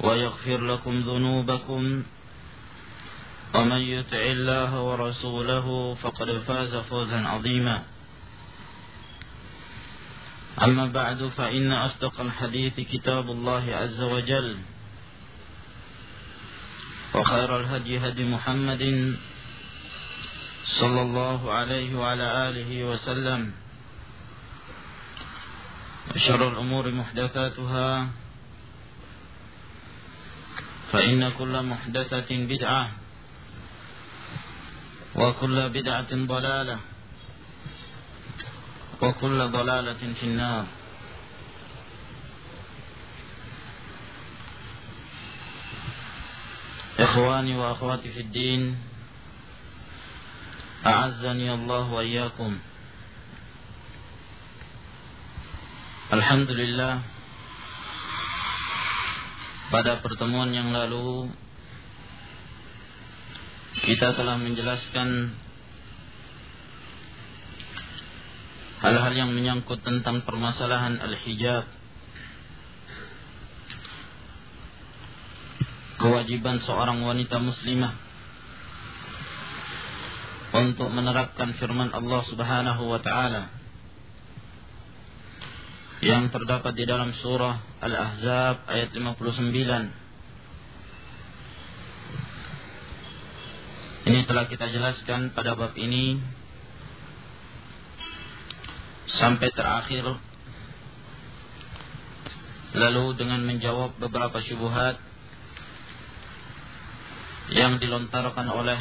ويغفر لكم ذنوبكم ومن يطع الله ورسوله فقد فاز فوزا عظيما. أما بعد فإن أصدق الحديث كتاب الله عز وجل وخير الهدي هدي محمد صلى الله عليه وعلى آله وسلم وشر الأمور محدثاتها فإن كل محدثة بدعة وكل بدعة ضلالة وكل ضلالة في النار. إخواني وأخواتي في الدين أعزني الله وإياكم. الحمد لله pada pertemuan yang lalu kita telah menjelaskan hal-hal yang menyangkut tentang permasalahan al-hijab kewajiban seorang wanita muslimah untuk menerapkan firman Allah Subhanahu wa taala yang terdapat di dalam surah Al-Ahzab ayat 59. Ini telah kita jelaskan pada bab ini sampai terakhir. Lalu dengan menjawab beberapa syubhat yang dilontarkan oleh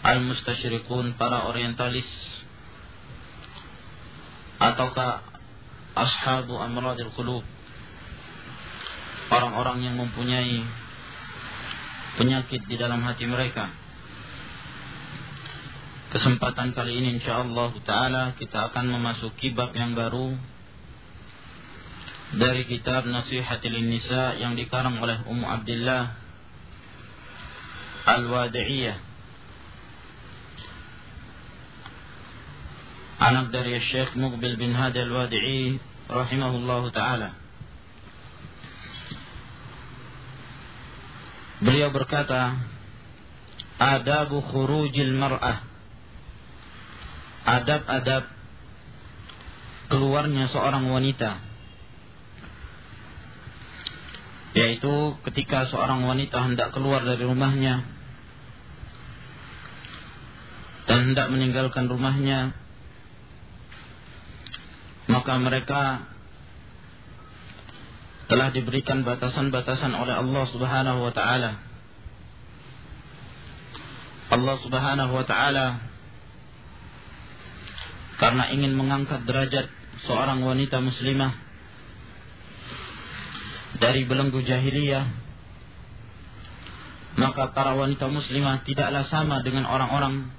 al-mustasyrikun para orientalis ataukah ashabu amradil qulub? Orang-orang yang mempunyai penyakit di dalam hati mereka. Kesempatan kali ini insyaallah taala kita akan memasuki bab yang baru dari kitab Nasihatil Nisa yang dikarang oleh Ummu Abdullah Al-Wadi'iyah anak dari Syekh Muqbil bin Hadi Al-Wadi'i rahimahullahu taala. Beliau berkata, "Adabu khurujil mar'ah." Adab-adab keluarnya seorang wanita. Yaitu ketika seorang wanita hendak keluar dari rumahnya dan hendak meninggalkan rumahnya maka mereka telah diberikan batasan-batasan oleh Allah Subhanahu wa taala. Allah Subhanahu wa taala karena ingin mengangkat derajat seorang wanita muslimah dari belenggu jahiliyah maka para wanita muslimah tidaklah sama dengan orang-orang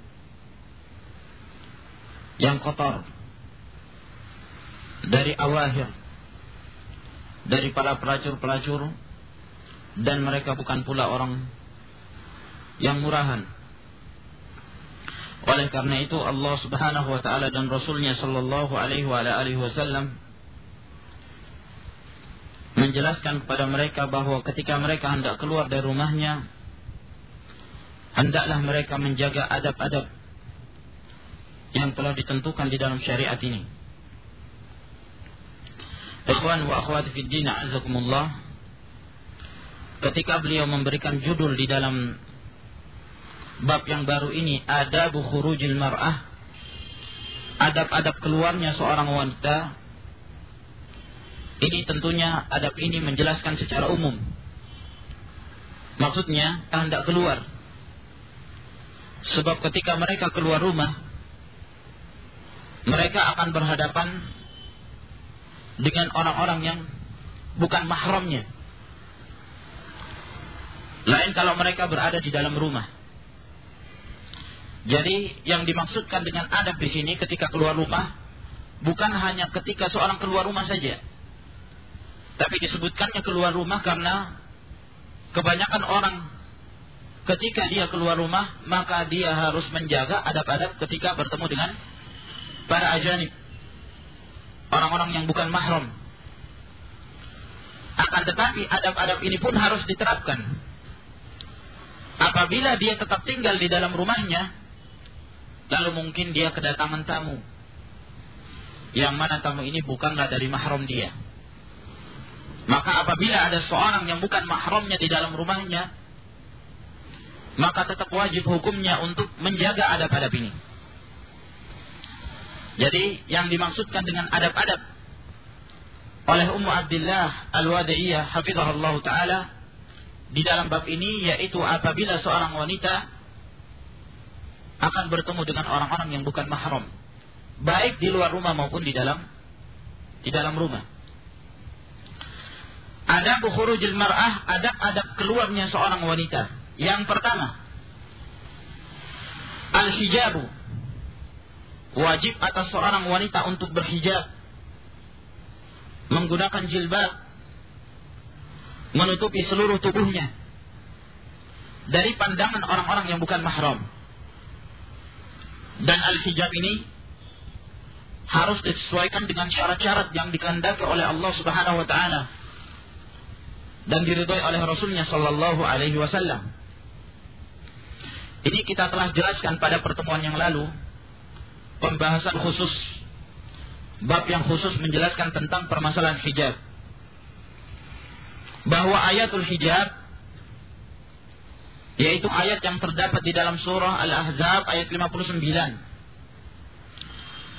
yang kotor dari awahir dari para pelacur-pelacur dan mereka bukan pula orang yang murahan. Oleh karena itu Allah Subhanahu wa taala dan Rasulnya sallallahu alaihi wa alihi wasallam menjelaskan kepada mereka bahwa ketika mereka hendak keluar dari rumahnya hendaklah mereka menjaga adab-adab yang telah ditentukan di dalam syariat ini. Ikhwan wa akhwati fid din azakumullah. Ketika beliau memberikan judul di dalam bab yang baru ini ada khurujil mar'ah adab-adab keluarnya seorang wanita ini tentunya adab ini menjelaskan secara umum maksudnya hendak keluar sebab ketika mereka keluar rumah mereka akan berhadapan dengan orang-orang yang bukan mahramnya lain kalau mereka berada di dalam rumah jadi yang dimaksudkan dengan adab di sini ketika keluar rumah bukan hanya ketika seorang keluar rumah saja. Tapi disebutkannya keluar rumah karena kebanyakan orang ketika dia keluar rumah maka dia harus menjaga adab-adab ketika bertemu dengan para ajanib. Orang-orang yang bukan mahram. Akan tetapi adab-adab ini pun harus diterapkan. Apabila dia tetap tinggal di dalam rumahnya, Lalu mungkin dia kedatangan tamu. Yang mana tamu ini bukanlah dari mahram dia. Maka apabila ada seorang yang bukan mahramnya di dalam rumahnya, maka tetap wajib hukumnya untuk menjaga adab-adab ini. Jadi yang dimaksudkan dengan adab-adab oleh Ummu Abdullah Al-Wadiyah hafizahullah taala di dalam bab ini yaitu apabila seorang wanita akan bertemu dengan orang-orang yang bukan mahram. Baik di luar rumah maupun di dalam di dalam rumah. Ada khurujil mar'ah, adab-adab keluarnya seorang wanita. Yang pertama, al-hijabu. Wajib atas seorang wanita untuk berhijab. Menggunakan jilbab. Menutupi seluruh tubuhnya. Dari pandangan orang-orang yang bukan mahram. Dan al-hijab ini harus disesuaikan dengan syarat-syarat yang dikehendaki oleh Allah Subhanahu wa taala dan diridhoi oleh Rasulnya sallallahu alaihi wasallam. Ini kita telah jelaskan pada pertemuan yang lalu pembahasan khusus bab yang khusus menjelaskan tentang permasalahan hijab. Bahwa ayatul hijab yaitu ayat yang terdapat di dalam surah Al-Ahzab ayat 59.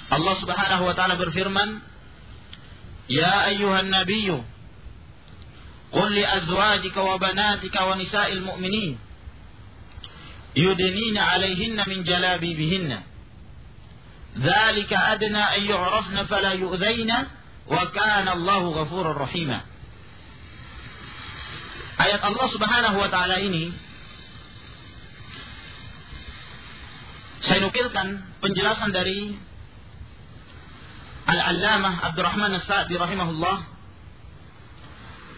Allah Subhanahu wa taala berfirman, "Ya ayyuhan nabiyyu qul li azwajika wa banatika wa nisa'il mu'minin yudnina 'alayhinna min jalabibihinna." ذلك أدنى أن يعرفن فلا يؤذين وكان الله غفورا رحيما Ayat Allah Subhanahu wa taala ini Saya nukilkan penjelasan dari Al-Allamah Abdurrahman As-Sa'di rahimahullah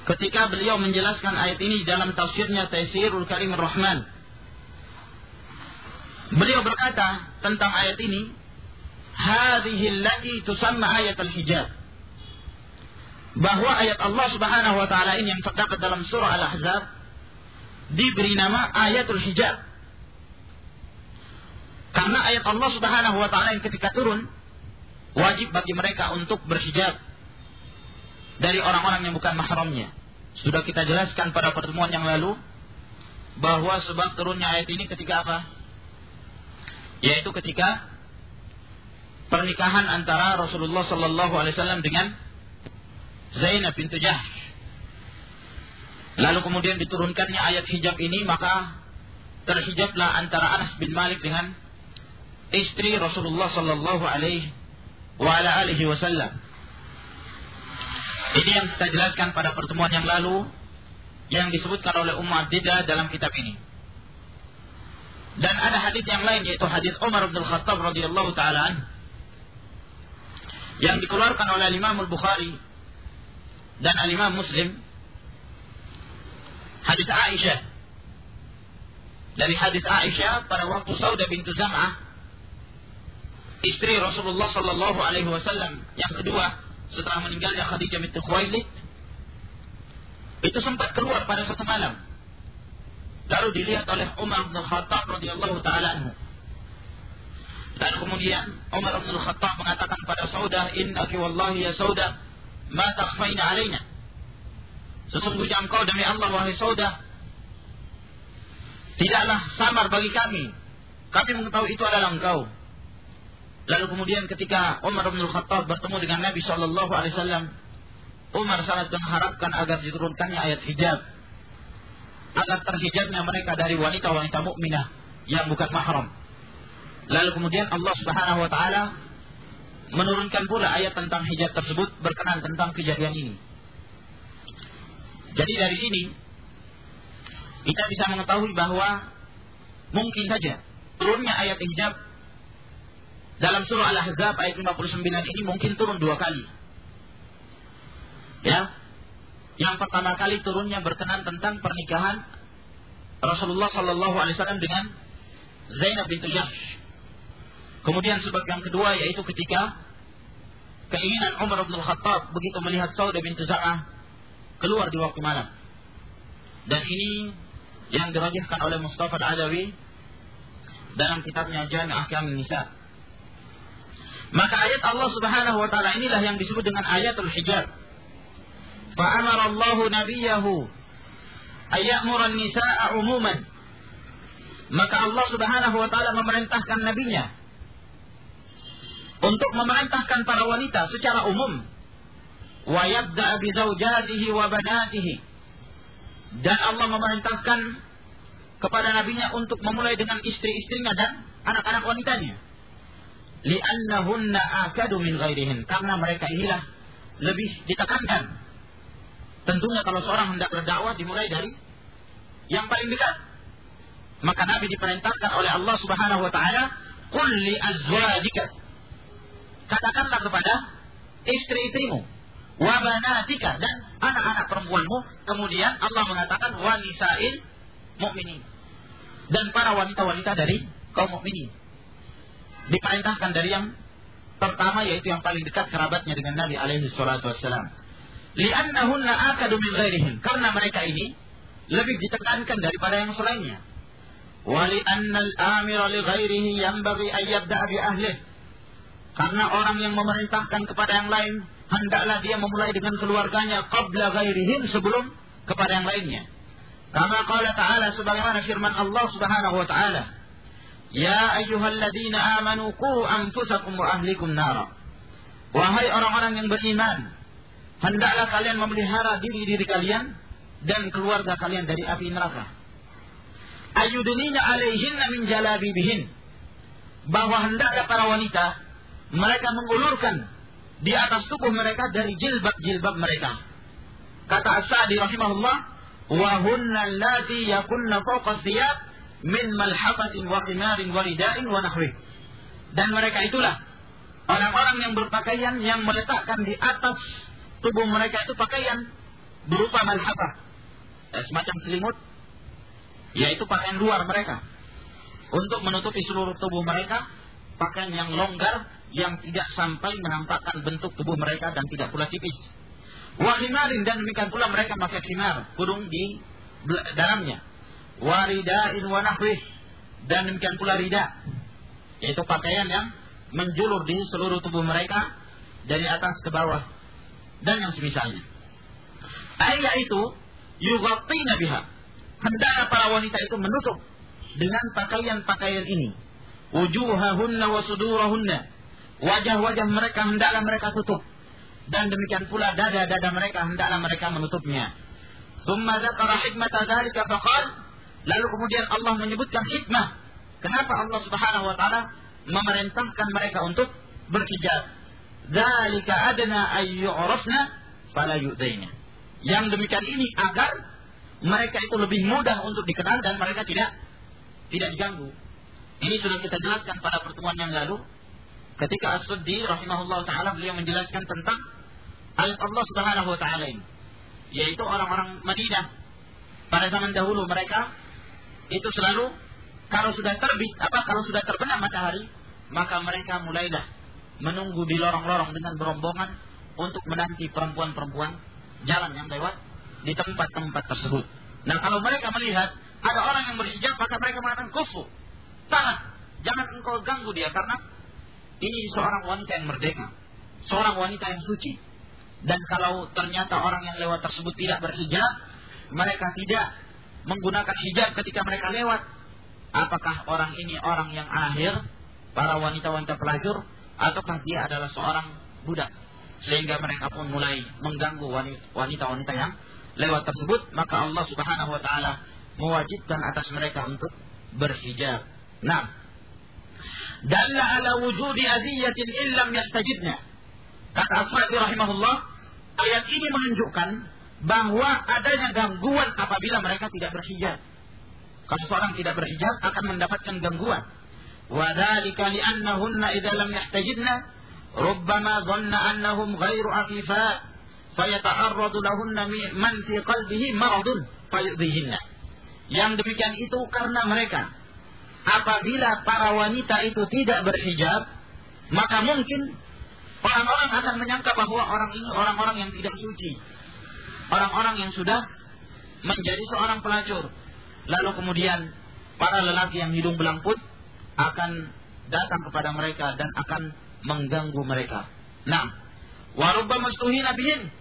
ketika beliau menjelaskan ayat ini dalam tafsirnya Taisirul Karim Ar-Rahman. Beliau berkata tentang ayat ini, "Hadhihi allati tusamma ayat al-hijab." Bahwa ayat Allah Subhanahu wa taala ini yang terdapat dalam surah Al-Ahzab diberi nama ayatul hijab. Karena ayat Allah Subhanahu wa taala yang ketika turun wajib bagi mereka untuk berhijab dari orang-orang yang bukan mahramnya. Sudah kita jelaskan pada pertemuan yang lalu bahwa sebab turunnya ayat ini ketika apa? Yaitu ketika pernikahan antara Rasulullah sallallahu alaihi wasallam dengan Zainab bintu Jahsh. Lalu kemudian diturunkannya ayat hijab ini maka terhijablah antara Anas bin Malik dengan istri Rasulullah sallallahu alaihi wasallam. Ini yang kita jelaskan pada pertemuan yang lalu yang disebutkan oleh Ummu Abdidah dalam kitab ini. Dan ada hadis yang lain yaitu hadis Umar bin Khattab radhiyallahu taala yang dikeluarkan oleh Imam Al-Bukhari dan Al-Imam Muslim. Hadis Aisyah. Dari hadis Aisyah pada waktu Sauda bintu Zam'ah istri Rasulullah sallallahu alaihi wasallam yang kedua setelah meninggalnya Khadijah binti Khuwailid itu sempat keluar pada satu malam. Lalu dilihat oleh Umar bin Khattab radhiyallahu taala anhu dan kemudian Umar bin Khattab mengatakan pada Saudah, "Innaki wallahi ya Saudah, ma takhfaina alaina." Sesungguhnya engkau demi Allah wahai Saudah, tidaklah samar bagi kami. Kami mengetahui itu adalah engkau. Lalu kemudian ketika Umar bin Khattab bertemu dengan Nabi Shallallahu Alaihi Wasallam, Umar sangat mengharapkan agar diturunkannya ayat hijab, agar terhijabnya mereka dari wanita-wanita mukminah yang bukan mahram. Lalu kemudian Allah Subhanahu wa taala menurunkan pula ayat tentang hijab tersebut berkenan tentang kejadian ini. Jadi dari sini kita bisa mengetahui bahwa mungkin saja turunnya ayat hijab dalam surah Al-Ahzab ayat 59 ini mungkin turun dua kali. Ya. Yang pertama kali turunnya berkenan tentang pernikahan Rasulullah Sallallahu Alaihi Wasallam dengan Zainab bintu Jahsh Kemudian sebab yang kedua yaitu ketika keinginan Umar bin Khattab begitu melihat Saudah bintu Za'ah keluar di waktu malam. Dan ini yang dirajihkan oleh Mustafa Al-Adawi dalam kitabnya Jami' Ahkam Nisa. Maka ayat Allah Subhanahu wa taala inilah yang disebut dengan ayatul hijab. Fa'amara Allahu nabiyahu ayyamura an-nisaa umuman. Maka Allah Subhanahu wa taala memerintahkan nabinya untuk memerintahkan para wanita secara umum. Wa yabda bi wa dan Allah memerintahkan kepada nabinya untuk memulai dengan istri-istrinya dan anak-anak wanitanya. Li'annahunna akadu min ghairihin. Karena mereka inilah lebih ditekankan. Tentunya kalau seorang hendak berdakwah dimulai dari yang paling dekat. Maka nabi diperintahkan oleh Allah Subhanahu wa taala qul azwajika katakanlah kepada istri-istrimu wabanatika dan anak-anak perempuanmu. Kemudian Allah mengatakan wanisail mukminin dan para wanita-wanita dari kaum mukminin. Diperintahkan dari yang pertama yaitu yang paling dekat kerabatnya dengan Nabi alaihi salatu wassalam. Li'annahunna akadu min ghairihim. Karena mereka ini lebih ditekankan daripada yang selainnya. Wa li'anna al-amira li ghairihi yanbaghi an yabda'a bi ahlihi karena orang yang memerintahkan kepada yang lain, hendaklah dia memulai dengan keluarganya qabla ghairihim sebelum kepada yang lainnya. Karena qala ta'ala sebagaimana firman Allah Subhanahu wa taala, "Ya ayyuhalladzina amanu qu anfusakum wa ahlikum nara." Wahai orang-orang yang beriman, hendaklah kalian memelihara diri-diri kalian dan keluarga kalian dari api neraka. Ayudunina alaihinna min jalabibihin. Bahwa hendaklah para wanita mereka mengulurkan di atas tubuh mereka dari jilbab-jilbab mereka. Kata As-Sa'di rahimahullah, wa hunna allati yakunna fawqa thiyab min malhafatin wa qimarin wa rida'in wa nahwi. Dan mereka itulah orang-orang yang berpakaian yang meletakkan di atas tubuh mereka itu pakaian berupa malhafah. Eh, semacam selimut yaitu pakaian luar mereka untuk menutupi seluruh tubuh mereka pakaian yang longgar yang tidak sampai menampakkan bentuk tubuh mereka dan tidak pula tipis. Wahimarin dan demikian pula mereka pakai khimar, kurung di dalamnya. Waridain wa dan demikian pula rida, yaitu pakaian yang menjulur di seluruh tubuh mereka dari atas ke bawah dan yang semisalnya. Ayat itu yughatti biha. Hendaknya para wanita itu menutup dengan pakaian-pakaian ini. Wujuhahunna wa sudurahunna Wajah-wajah mereka hendaklah mereka tutup. Dan demikian pula dada-dada mereka hendaklah mereka menutupnya. Thumma dzakara hikmata dzalika faqal lalu kemudian Allah menyebutkan hikmah kenapa Allah Subhanahu wa taala memerintahkan mereka untuk berhijab. Dzalika adna ay yu'rafna fala yu'daina. Yang demikian ini agar mereka itu lebih mudah untuk dikenal dan mereka tidak tidak diganggu. Ini sudah kita jelaskan pada pertemuan yang lalu Ketika As-Suddi rahimahullah taala beliau menjelaskan tentang oleh Allah Subhanahu wa taala ini. Yaitu orang-orang Madinah. Pada zaman dahulu mereka itu selalu kalau sudah terbit apa kalau sudah terbenam matahari, maka mereka mulailah menunggu di lorong-lorong dengan berombongan untuk menanti perempuan-perempuan jalan yang lewat di tempat-tempat tersebut. Nah, kalau mereka melihat ada orang yang berhijab, maka mereka mengatakan kufu. Tahan, jangan engkau ganggu dia karena ini seorang wanita yang merdeka, seorang wanita yang suci. Dan kalau ternyata orang yang lewat tersebut tidak berhijab, mereka tidak menggunakan hijab ketika mereka lewat. Apakah orang ini orang yang akhir, para wanita-wanita pelacur, ataukah dia adalah seorang budak? Sehingga mereka pun mulai mengganggu wanita-wanita yang lewat tersebut, maka Allah Subhanahu wa taala mewajibkan atas mereka untuk berhijab. Nah, dalla ala wujudi aziyatin illam yastajibna. Kata Ashabi rahimahullah, ayat ini menunjukkan bahwa adanya gangguan apabila mereka tidak berhijab. Kalau seorang tidak berhijab akan mendapatkan gangguan. Wadhalika li'annahunna idza lam yahtajibna rubbama dhanna annahum ghairu afifat fayata'arradu lahunna man fi qalbihi maradun fayudhihinna. Yang demikian itu karena mereka apabila para wanita itu tidak berhijab, maka mungkin orang-orang akan menyangka bahwa orang ini orang-orang yang tidak suci. Orang-orang yang sudah menjadi seorang pelacur. Lalu kemudian para lelaki yang hidung belangput akan datang kepada mereka dan akan mengganggu mereka. Nah, warubba mastuhina bihin.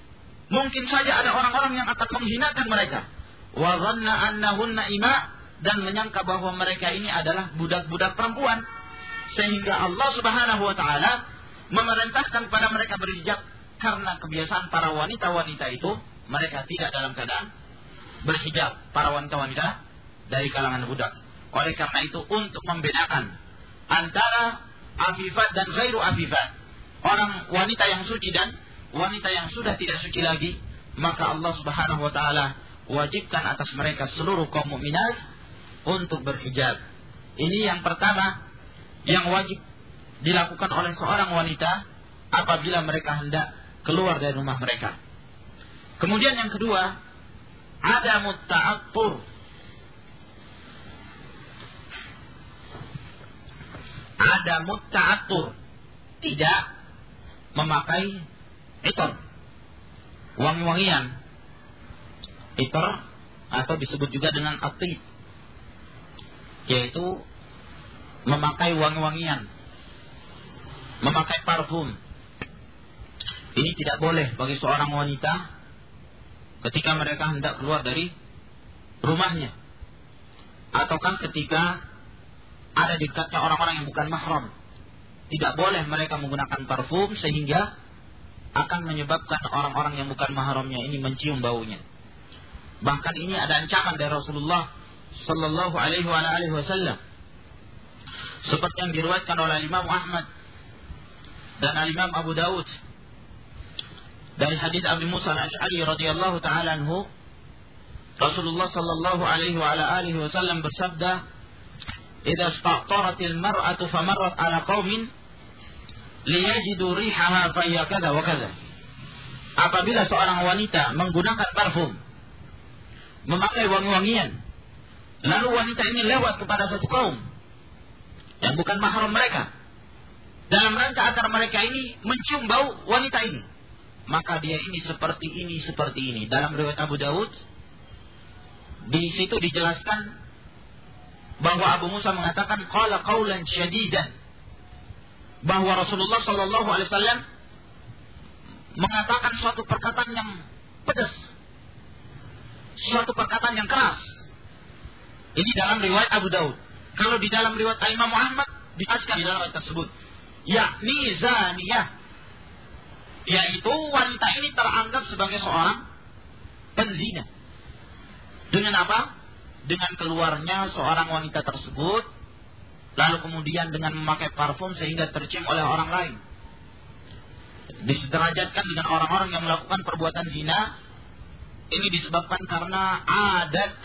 Mungkin saja ada orang-orang yang akan menghinakan mereka. Wa dhanna annahunna ima dan menyangka bahwa mereka ini adalah budak-budak perempuan. Sehingga Allah Subhanahu wa taala memerintahkan pada mereka berhijab karena kebiasaan para wanita-wanita itu mereka tidak dalam keadaan berhijab para wanita-wanita dari kalangan budak. Oleh karena itu untuk membedakan antara afifat dan ghairu afifat. Orang wanita yang suci dan wanita yang sudah tidak suci lagi, maka Allah Subhanahu wa taala wajibkan atas mereka seluruh kaum mukminat untuk berhijab. Ini yang pertama yang wajib dilakukan oleh seorang wanita apabila mereka hendak keluar dari rumah mereka. Kemudian yang kedua, ada mutta'attur. Ada mutta'attur. Tidak memakai itor. Wangi-wangian. Itor atau disebut juga dengan atib. Yaitu memakai wangi-wangian. Memakai parfum. Ini tidak boleh bagi seorang wanita ketika mereka hendak keluar dari rumahnya. Ataukah ketika ada di dekatnya orang-orang yang bukan mahram. Tidak boleh mereka menggunakan parfum sehingga akan menyebabkan orang-orang yang bukan mahramnya ini mencium baunya. Bahkan ini ada ancaman dari Rasulullah Sallallahu Alaihi Wasallam. Seperti yang diriwayatkan oleh Imam Ahmad dan Imam Abu Dawud dari hadis Abu Musa al-Ash'ari radhiyallahu taala anhu Rasulullah sallallahu alaihi wa alihi wasallam bersabda "Idza istaqtaratil mar'atu famarrat ala qaumin liyajidu rihaha fayya kada wa kada. Apabila seorang wanita menggunakan parfum, memakai wangi-wangian, lalu wanita ini lewat kepada satu kaum yang bukan mahram mereka, dalam rangka agar mereka ini mencium bau wanita ini, maka dia ini seperti ini, seperti ini. Dalam riwayat Abu Dawud, di situ dijelaskan bahwa Abu Musa mengatakan qala qaulan syadidan bahwa Rasulullah Shallallahu Alaihi Wasallam mengatakan suatu perkataan yang pedas, suatu perkataan yang keras. Ini dalam riwayat Abu Daud. Kalau di dalam riwayat Imam Muhammad dijelaskan di dalam ayat tersebut, yakni zaniyah, yaitu wanita ini teranggap sebagai seorang penzina. Dengan apa? Dengan keluarnya seorang wanita tersebut lalu kemudian dengan memakai parfum sehingga tercium oleh orang lain. Disederajatkan dengan orang-orang yang melakukan perbuatan zina ini disebabkan karena adat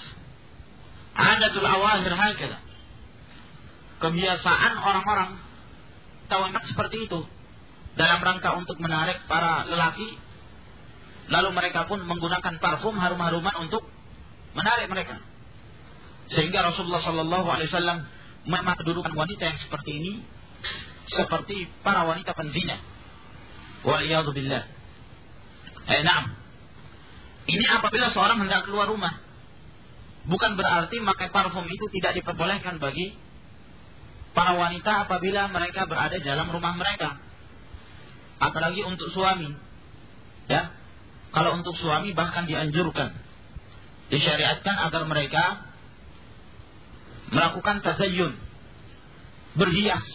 adatul awahir hakala. Kebiasaan orang-orang tawanak seperti itu dalam rangka untuk menarik para lelaki Lalu mereka pun menggunakan parfum harum-haruman untuk menarik mereka. Sehingga Rasulullah Shallallahu Alaihi Wasallam memang kedudukan wanita yang seperti ini seperti para wanita penzina. Waliyadzubillah. Eh, naam. Ini apabila seorang hendak keluar rumah. Bukan berarti pakai parfum itu tidak diperbolehkan bagi para wanita apabila mereka berada dalam rumah mereka. Apalagi untuk suami. Ya. Kalau untuk suami bahkan dianjurkan. Disyariatkan agar mereka melakukan tazayyun. Berhias.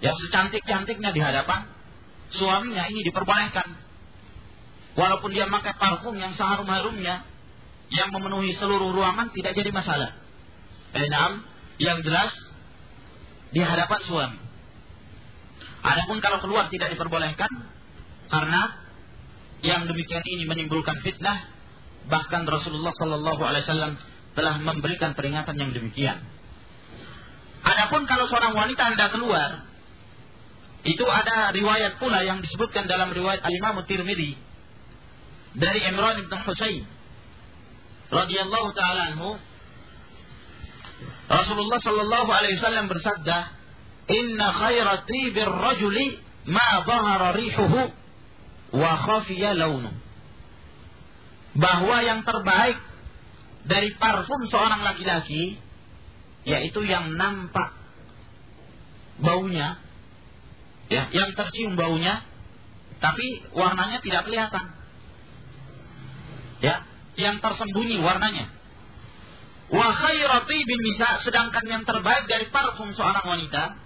Ya secantik-cantiknya di hadapan suaminya ini diperbolehkan. Walaupun dia pakai parfum yang seharum-harumnya yang memenuhi seluruh ruangan tidak jadi masalah. Enam, yang jelas di hadapan suami. Adapun kalau keluar tidak diperbolehkan karena yang demikian ini menimbulkan fitnah bahkan Rasulullah Shallallahu Alaihi Wasallam telah memberikan peringatan yang demikian. Adapun kalau seorang wanita anda keluar, itu ada riwayat pula yang disebutkan dalam riwayat Al-Imam Tirmidzi dari Imran bin Husain radhiyallahu taala anhu Rasulullah sallallahu alaihi wasallam bersabda, "Inna khaira tibir rajuli ma dhahara rihuhu wa khafiya launuhu." Bahwa yang terbaik dari parfum seorang laki-laki yaitu yang nampak baunya ya yang tercium baunya tapi warnanya tidak kelihatan ya yang tersembunyi warnanya. Wa khairati bin nisa sedangkan yang terbaik dari parfum seorang wanita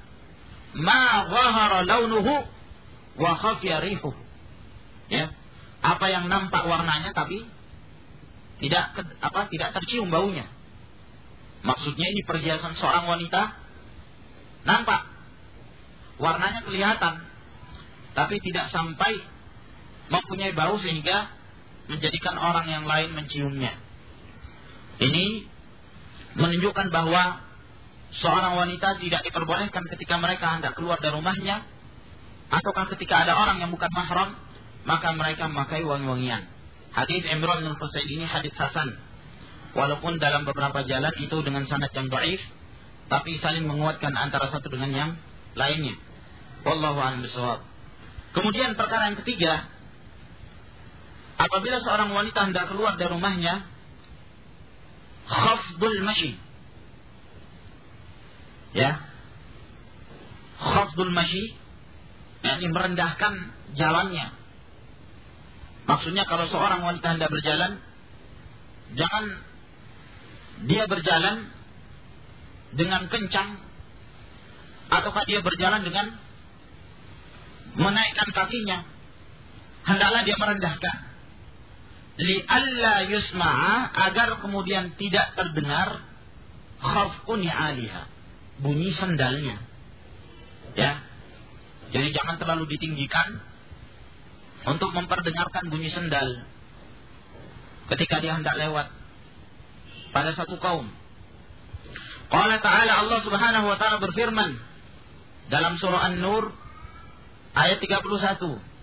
ma zahara launuhu wa khafiya ya. Apa yang nampak warnanya tapi tidak apa tidak tercium baunya. Maksudnya ini perhiasan seorang wanita nampak. Warnanya kelihatan tapi tidak sampai mempunyai bau sehingga menjadikan orang yang lain menciumnya. Ini menunjukkan bahwa seorang wanita tidak diperbolehkan ketika mereka hendak keluar dari rumahnya ataukah ketika ada orang yang bukan mahram maka mereka memakai wangi-wangian. Hadis Imran bin Husain ini hadis hasan. Walaupun dalam beberapa jalan itu dengan sanad yang dhaif, tapi saling menguatkan antara satu dengan yang lainnya. Wallahu a'lam. Kemudian perkara yang ketiga, apabila seorang wanita hendak keluar dari rumahnya, khafdul mashi. Ya. Khafdul mashi yakni merendahkan jalannya Maksudnya kalau seorang wanita hendak berjalan, jangan dia berjalan dengan kencang ataukah dia berjalan dengan menaikkan kakinya. Hendaklah dia merendahkan. Li alla yusma'a agar kemudian tidak terdengar khafqun aliha. Bunyi sendalnya. Ya. Jadi jangan terlalu ditinggikan untuk memperdengarkan bunyi sendal ketika dia hendak lewat pada satu kaum. Qala ta'ala Allah Subhanahu wa taala berfirman dalam surah An-Nur ayat 31.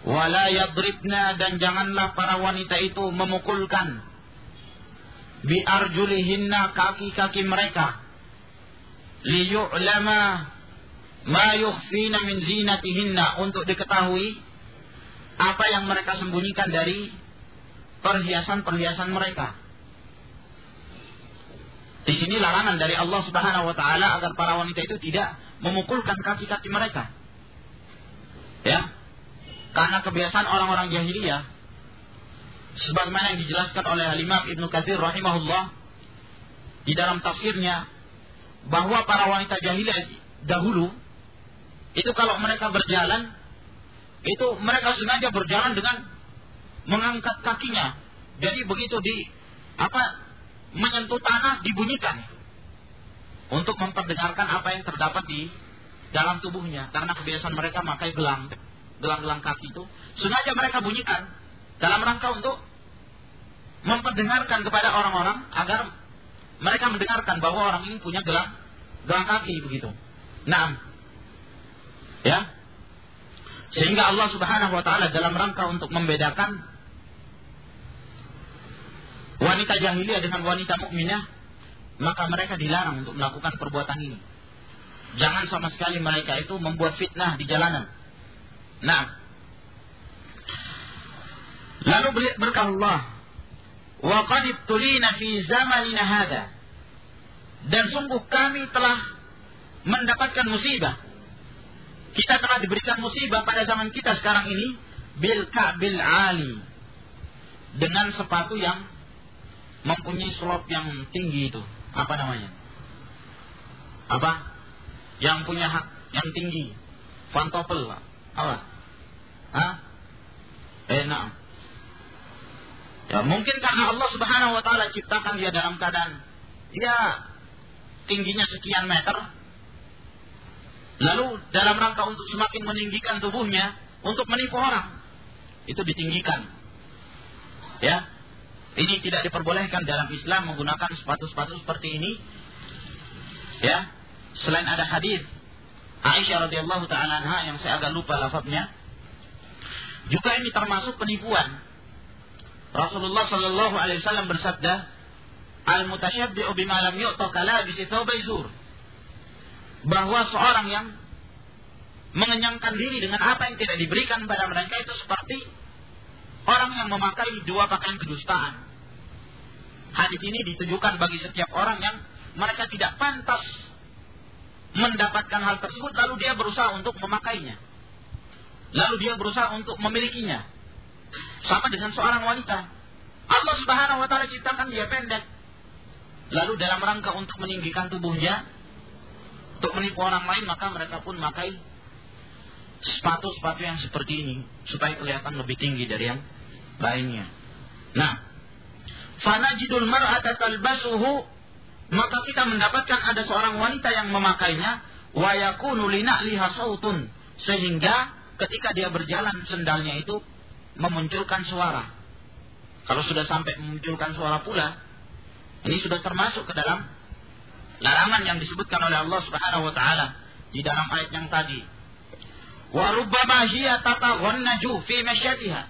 Wala yadribna dan janganlah para wanita itu memukulkan bi arjulihinna kaki-kaki mereka liyu'lama ma yukhfina min zinatihinna untuk diketahui apa yang mereka sembunyikan dari perhiasan-perhiasan mereka. Di sini larangan dari Allah Subhanahu wa taala agar para wanita itu tidak memukulkan kaki-kaki mereka. Ya. Karena kebiasaan orang-orang jahiliyah sebagaimana yang dijelaskan oleh Imam Ibnu Katsir rahimahullah di dalam tafsirnya bahwa para wanita jahiliyah dahulu itu kalau mereka berjalan itu mereka sengaja berjalan dengan mengangkat kakinya. Jadi begitu di apa menyentuh tanah dibunyikan. Untuk memperdengarkan apa yang terdapat di dalam tubuhnya. Karena kebiasaan mereka memakai gelang gelang-gelang kaki itu sengaja mereka bunyikan dalam rangka untuk memperdengarkan kepada orang-orang agar mereka mendengarkan bahwa orang ini punya gelang gelang kaki begitu. Nah, ya Sehingga Allah Subhanahu wa taala dalam rangka untuk membedakan wanita jahiliyah dengan wanita mukminah, maka mereka dilarang untuk melakukan perbuatan ini. Jangan sama sekali mereka itu membuat fitnah di jalanan. Nah, lalu berkah Allah, wa qad ibtulina fi zamanina hada. Dan sungguh kami telah mendapatkan musibah. Kita telah diberikan musibah pada zaman kita sekarang ini bil kabil ali dengan sepatu yang mempunyai slop yang tinggi itu. Apa namanya? Apa? Yang punya hak yang tinggi. Fantopel apa Hah? eh nah ya mungkin karena Allah Subhanahu Wa Taala ciptakan dia dalam keadaan ya tingginya sekian meter Lalu dalam rangka untuk semakin meninggikan tubuhnya untuk menipu orang, itu ditinggikan. Ya, ini tidak diperbolehkan dalam Islam menggunakan sepatu-sepatu seperti ini. Ya, selain ada hadis Aisyah radhiyallahu taala anha yang saya agak lupa lafaznya. Juga ini termasuk penipuan. Rasulullah Shallallahu alaihi wasallam bersabda, "Al-mutasyabbi'u bima lam yu'ta kalabisi thawbai zur." bahwa seorang yang mengenyangkan diri dengan apa yang tidak diberikan pada mereka itu seperti orang yang memakai dua pakaian kedustaan. Hadis ini ditujukan bagi setiap orang yang mereka tidak pantas mendapatkan hal tersebut lalu dia berusaha untuk memakainya. Lalu dia berusaha untuk memilikinya. Sama dengan seorang wanita. Allah Subhanahu wa taala ciptakan dia pendek. Lalu dalam rangka untuk meninggikan tubuhnya, untuk menipu orang lain maka mereka pun memakai sepatu-sepatu yang seperti ini supaya kelihatan lebih tinggi dari yang lainnya. Nah, fanajidul mar'ata talbasuhu maka kita mendapatkan ada seorang wanita yang memakainya wa yakunu sautun sehingga ketika dia berjalan sendalnya itu memunculkan suara. Kalau sudah sampai memunculkan suara pula, ini sudah termasuk ke dalam larangan yang disebutkan oleh Allah Subhanahu wa taala di dalam ayat yang tadi. Wa rubbama hiya tataghannaju fi masyatiha.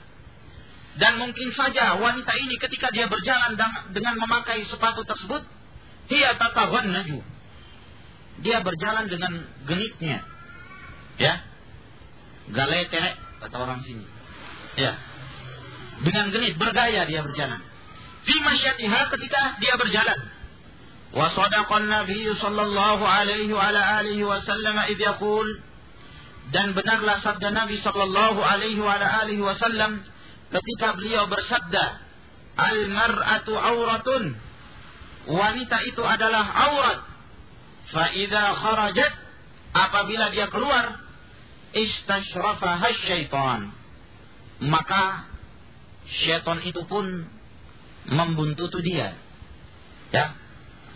Dan mungkin saja wanita ini ketika dia berjalan dengan memakai sepatu tersebut, hiya tataghannaju. Dia berjalan dengan genitnya. Ya galetere kata orang sini. Ya. Dengan genit bergaya dia berjalan. Fi masyatiha ketika dia berjalan. Wa sadaqan Nabi sallallahu alaihi wa ala alihi wasallam id yaqul dan benarlah sabda Nabi sallallahu alaihi wa ala alihi wasallam ketika beliau bersabda al mar'atu auratun wanita itu adalah aurat fa idza kharajat apabila dia keluar istashrafaha syaitan maka syaitan itu pun membuntuti dia ya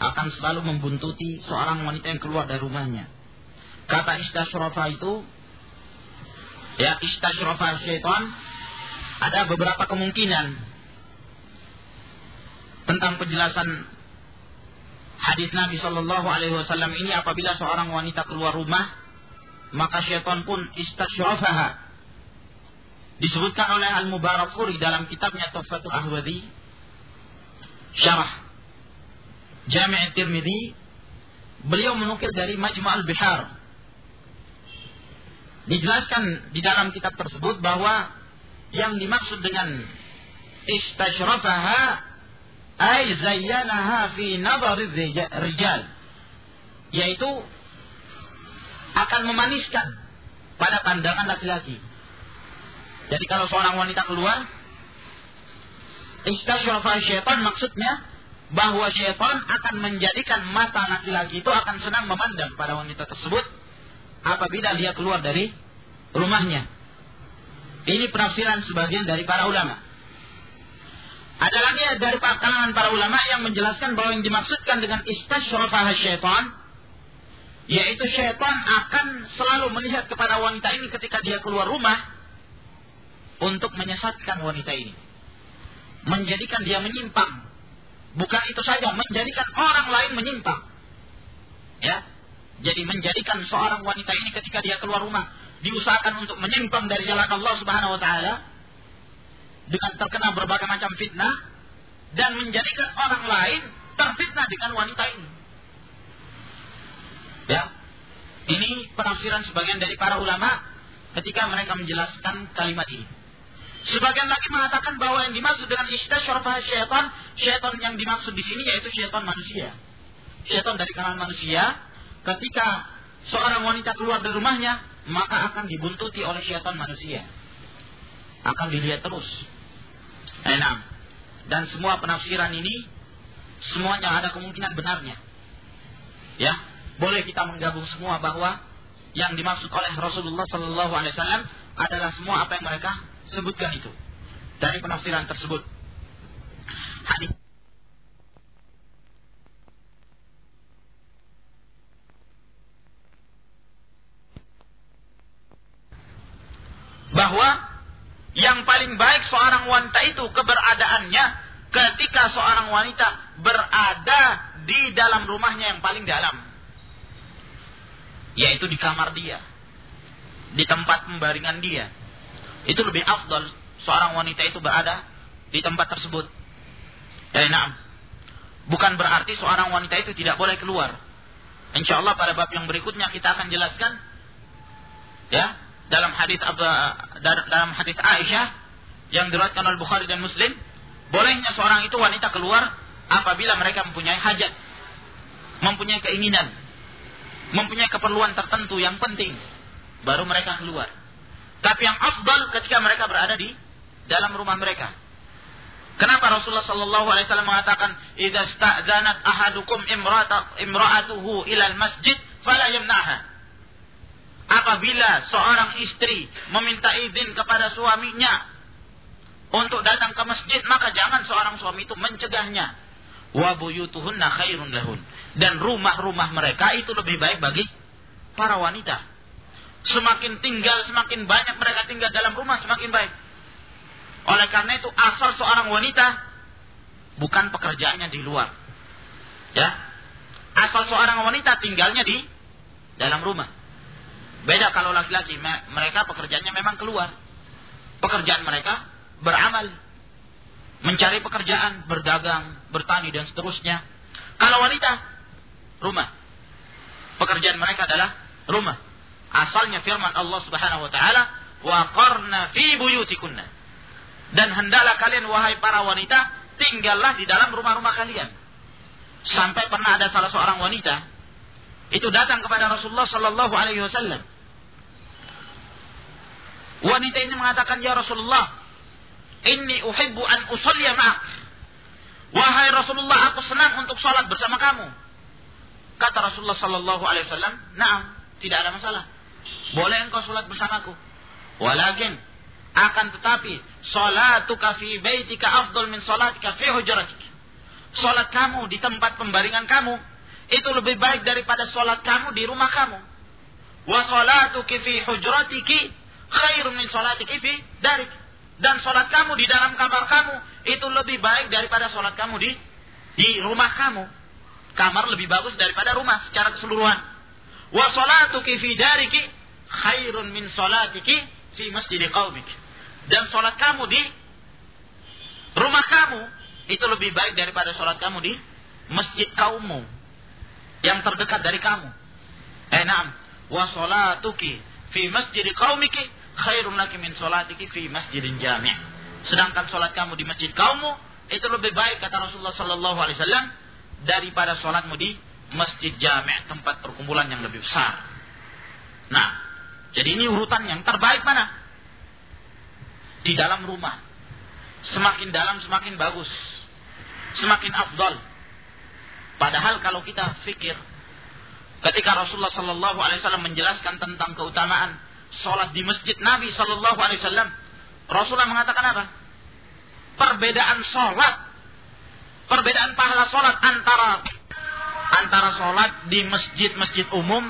akan selalu membuntuti seorang wanita yang keluar dari rumahnya. Kata istasyrafa itu, ya istasyrafa syaitan, ada beberapa kemungkinan tentang penjelasan hadis Nabi Shallallahu Alaihi Wasallam ini apabila seorang wanita keluar rumah maka syaitan pun istasyrafaha. Disebutkan oleh Al Mubarakfuri dalam kitabnya Tuhfatul Ahwadi syarah Jami' Tirmidzi beliau menukil dari Majma' bihar. Dijelaskan di dalam kitab tersebut bahwa yang dimaksud dengan istashrafaha ay zayyanaha fi nazar rijal yaitu akan memaniskan pada pandangan laki-laki. Jadi kalau seorang wanita keluar istashrafa syaitan maksudnya bahwa syaitan akan menjadikan mata laki-laki itu akan senang memandang pada wanita tersebut apabila dia keluar dari rumahnya. Ini penafsiran sebagian dari para ulama. Ada lagi dari kalangan para ulama yang menjelaskan bahwa yang dimaksudkan dengan istasyrafaha syaitan yaitu syaitan akan selalu melihat kepada wanita ini ketika dia keluar rumah untuk menyesatkan wanita ini. Menjadikan dia menyimpang Bukan itu saja, menjadikan orang lain menyimpang. Ya. Jadi menjadikan seorang wanita ini ketika dia keluar rumah, diusahakan untuk menyimpang dari jalan Allah Subhanahu wa taala dengan terkena berbagai macam fitnah dan menjadikan orang lain terfitnah dengan wanita ini. Ya. Ini penafsiran sebagian dari para ulama ketika mereka menjelaskan kalimat ini. Sebagian lagi mengatakan bahwa yang dimaksud dengan istasyarafah syaitan, syaitan yang dimaksud di sini yaitu syaitan manusia. Syaitan dari kalangan manusia ketika seorang wanita keluar dari rumahnya, maka akan dibuntuti oleh syaitan manusia. Akan dilihat terus. Enak. Dan semua penafsiran ini semuanya ada kemungkinan benarnya. Ya, boleh kita menggabung semua bahwa yang dimaksud oleh Rasulullah Sallallahu Alaihi Wasallam adalah semua apa yang mereka sebutkan itu dari penafsiran tersebut. Hadis bahwa yang paling baik seorang wanita itu keberadaannya ketika seorang wanita berada di dalam rumahnya yang paling dalam. Yaitu di kamar dia. Di tempat pembaringan dia. Itu lebih afdal seorang wanita itu berada di tempat tersebut. Ya, nah, bukan berarti seorang wanita itu tidak boleh keluar. Insya Allah pada bab yang berikutnya kita akan jelaskan ya dalam hadis dalam hadis Aisyah yang diriwayatkan oleh Bukhari dan Muslim, bolehnya seorang itu wanita keluar apabila mereka mempunyai hajat, mempunyai keinginan, mempunyai keperluan tertentu yang penting, baru mereka keluar. Tapi yang afdal ketika mereka berada di dalam rumah mereka. Kenapa Rasulullah Sallallahu Alaihi Wasallam mengatakan, "Idza sta'zanat ahadukum imra'atuhu ilal masjid, fala yamna'ha." apabila seorang istri meminta izin kepada suaminya untuk datang ke masjid, maka jangan seorang suami itu mencegahnya. Wa buyutuhunna. Dan rumah-rumah mereka itu lebih baik bagi para wanita. Semakin tinggal, semakin banyak mereka tinggal dalam rumah, semakin baik. Oleh karena itu, asal seorang wanita bukan pekerjaannya di luar. Ya. Asal seorang wanita tinggalnya di dalam rumah. Beda kalau laki-laki, mereka pekerjaannya memang keluar. Pekerjaan mereka beramal, mencari pekerjaan, berdagang, bertani dan seterusnya. Kalau wanita, rumah. Pekerjaan mereka adalah rumah. Asalnya firman Allah Subhanahu wa taala, "Wa qarna fi buyutikunna." Dan hendaklah kalian wahai para wanita, tinggallah di dalam rumah-rumah kalian. Sampai pernah ada salah seorang wanita itu datang kepada Rasulullah sallallahu alaihi wasallam Wanita ini mengatakan, Ya Rasulullah, ini uhibbu an usalliya ma'ak. Wahai Rasulullah, aku senang untuk salat bersama kamu. Kata Rasulullah sallallahu alaihi wasallam, "Na'am, tidak ada masalah. Boleh engkau salat bersamaku. Walakin akan tetapi salatuka fi baitika afdal min salatika fi hujratik. Salat kamu di tempat pembaringan kamu itu lebih baik daripada salat kamu di rumah kamu. Wa salatuki fi hujratiki khairun min salatiki fi darik. Dan salat kamu di dalam kamar kamu itu lebih baik daripada salat kamu di di rumah kamu. Kamar lebih bagus daripada rumah secara keseluruhan. Wa salatuki fi dariki khairun min salatiki fi masjid qaumik. Dan salat kamu di rumah kamu itu lebih baik daripada salat kamu di masjid kaummu yang terdekat dari kamu. Eh, na'am. Wa salatuki fi masjid qaumiki khairun laki min salatiki fi masjidin jami'. Sedangkan salat kamu di masjid kaummu itu lebih baik kata Rasulullah sallallahu alaihi wasallam daripada salatmu di masjid jami' tempat perkumpulan yang lebih besar. Nah, jadi ini urutan yang terbaik mana? Di dalam rumah. Semakin dalam semakin bagus. Semakin afdal. Padahal kalau kita fikir ketika Rasulullah sallallahu alaihi wasallam menjelaskan tentang keutamaan sholat di masjid Nabi Shallallahu Alaihi Wasallam, Rasulullah mengatakan apa? Perbedaan sholat, perbedaan pahala sholat antara antara sholat di masjid-masjid umum,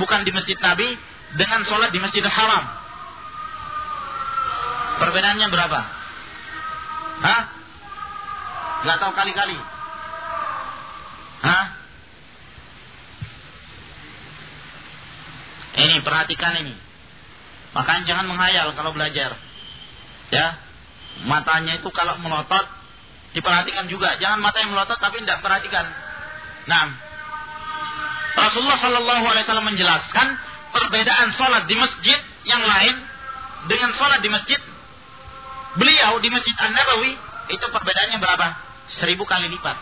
bukan di masjid Nabi, dengan sholat di masjid Haram. Perbedaannya berapa? Hah? Gak tahu kali-kali. Hah? Ini perhatikan ini. Makanya jangan menghayal kalau belajar. Ya. Matanya itu kalau melotot diperhatikan juga. Jangan mata yang melotot tapi tidak perhatikan. Nah, Rasulullah Shallallahu Alaihi Wasallam menjelaskan perbedaan sholat di masjid yang lain dengan sholat di masjid beliau di masjid An Nabawi itu perbedaannya berapa? Seribu kali lipat.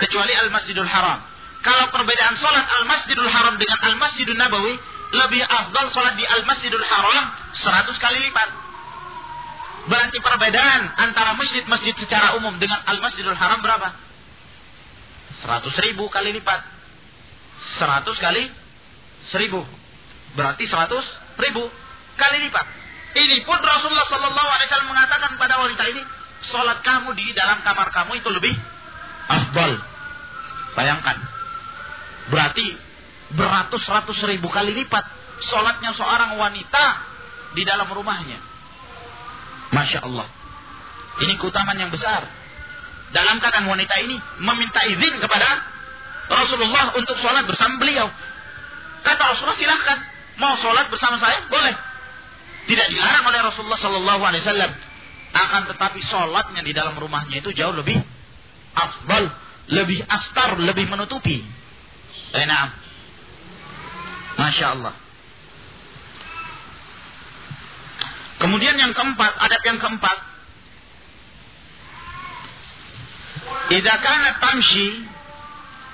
Kecuali Al Masjidul Haram. Kalau perbedaan sholat Al Masjidul Haram dengan Al Masjidul Nabawi lebih afdal sholat di Al Masjidul Haram seratus kali lipat. Berarti perbedaan antara masjid-masjid secara umum dengan Al Masjidul Haram berapa? Seratus ribu kali lipat. Seratus kali seribu. Berarti seratus ribu kali lipat. Ini pun Rasulullah Sallallahu Alaihi Wasallam mengatakan pada wanita ini, sholat kamu di dalam kamar kamu itu lebih afdal. Bayangkan. Berarti beratus-ratus ribu kali lipat sholatnya seorang wanita di dalam rumahnya. Masya Allah. Ini keutamaan yang besar. Dalam keadaan wanita ini meminta izin kepada Rasulullah untuk sholat bersama beliau. Kata Rasulullah silahkan. Mau sholat bersama saya? Boleh. Tidak dilarang oleh Rasulullah Sallallahu Alaihi Wasallam. Akan tetapi sholatnya di dalam rumahnya itu jauh lebih afdal, lebih astar, lebih menutupi. Eh, Masya Allah. Kemudian yang keempat, adab yang keempat. Idza kanat tamshi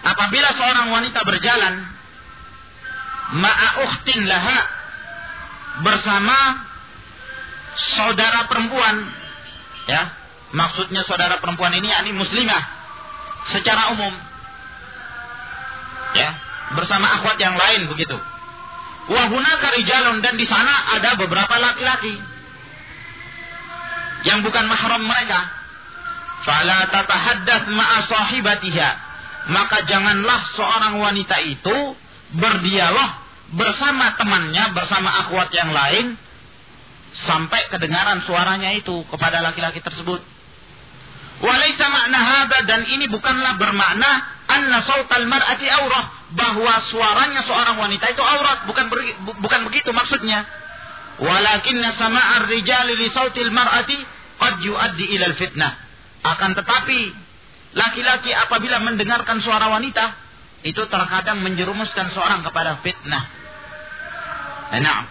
apabila seorang wanita berjalan ma'a ukhtin laha bersama saudara perempuan ya maksudnya saudara perempuan ini yakni muslimah secara umum ya bersama akhwat yang lain begitu wahunaka rijalun dan di sana ada beberapa laki-laki yang bukan mahram mereka. Fala tatahaddath ma'a sahibatiha. Maka janganlah seorang wanita itu berdialog bersama temannya, bersama akhwat yang lain, sampai kedengaran suaranya itu kepada laki-laki tersebut. Walaysa dan ini bukanlah bermakna anna sautal mar'ati aurah bahwa suaranya seorang wanita itu aurat bukan ber, bukan begitu maksudnya. Walakin sama'ar rijali li sautil mar'ati qad yuaddi ilal fitnah. Akan tetapi laki-laki apabila mendengarkan suara wanita itu terkadang menjerumuskan seorang kepada fitnah. Nah,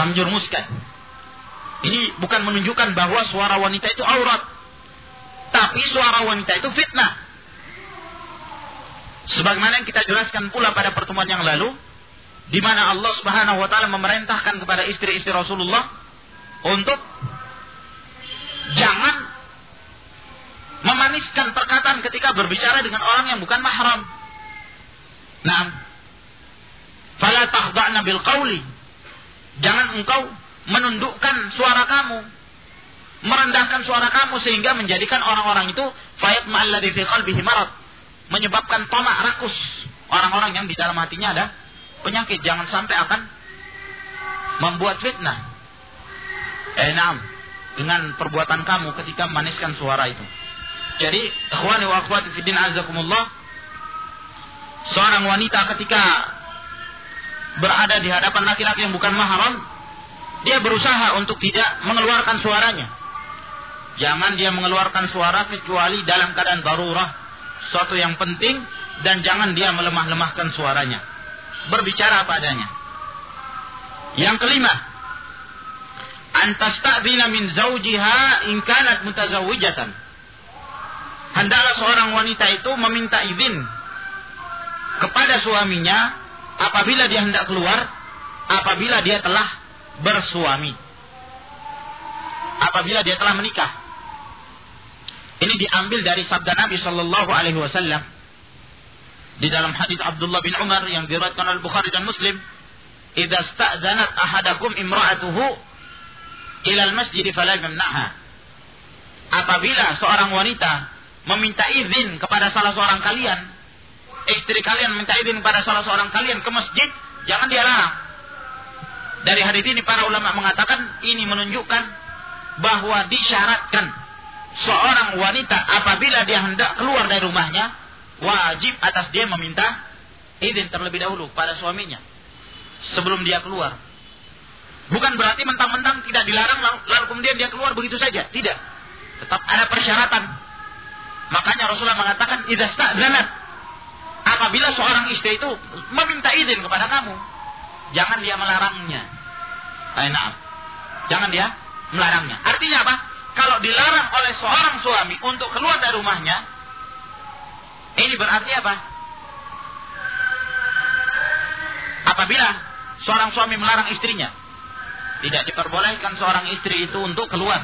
menjerumuskan. Ini bukan menunjukkan bahwa suara wanita itu aurat. Tapi suara wanita itu fitnah. Sebagaimana yang kita jelaskan pula pada pertemuan yang lalu, di mana Allah Subhanahu wa taala memerintahkan kepada istri-istri Rasulullah untuk jangan memaniskan perkataan ketika berbicara dengan orang yang bukan mahram. Nah, fala tahda'na bil qawli. Jangan engkau menundukkan suara kamu, merendahkan suara kamu sehingga menjadikan orang-orang itu fayat ma'alladhi fi qalbihi marad, menyebabkan tomak rakus orang-orang yang di dalam hatinya ada penyakit. Jangan sampai akan membuat fitnah. Eh, dengan perbuatan kamu ketika memaniskan suara itu. Jadi, ikhwani wa akhwati fiddin azakumullah, seorang wanita ketika berada di hadapan laki-laki yang bukan mahram, dia berusaha untuk tidak mengeluarkan suaranya. Jangan dia mengeluarkan suara kecuali dalam keadaan darurah, suatu yang penting dan jangan dia melemah-lemahkan suaranya. Berbicara padanya. Yang kelima, antasta'dina min zawjiha in kanat mutazawwijatan hendaklah seorang wanita itu meminta izin kepada suaminya apabila dia hendak keluar, apabila dia telah bersuami. Apabila dia telah menikah. Ini diambil dari sabda Nabi Shallallahu Alaihi Wasallam di dalam hadis Abdullah bin Umar yang diriwayatkan oleh Bukhari dan Muslim, "Idza sta'dzanat ahadakum imra'atuhu ila al-masjid fala yamna'ha." Apabila seorang wanita meminta izin kepada salah seorang kalian, istri kalian minta izin kepada salah seorang kalian ke masjid, jangan dia larang. Dari hadis ini para ulama mengatakan ini menunjukkan bahwa disyaratkan seorang wanita apabila dia hendak keluar dari rumahnya wajib atas dia meminta izin terlebih dahulu pada suaminya. sebelum dia keluar. Bukan berarti mentang-mentang tidak dilarang lalu kemudian dia keluar begitu saja. Tidak. Tetap ada persyaratan. Makanya Rasulullah mengatakan, "Idza sta'dzanat" Apabila seorang istri itu meminta izin kepada kamu, jangan dia melarangnya. Enak. Jangan dia melarangnya. Artinya apa? Kalau dilarang oleh seorang suami untuk keluar dari rumahnya, ini berarti apa? Apabila seorang suami melarang istrinya, tidak diperbolehkan seorang istri itu untuk keluar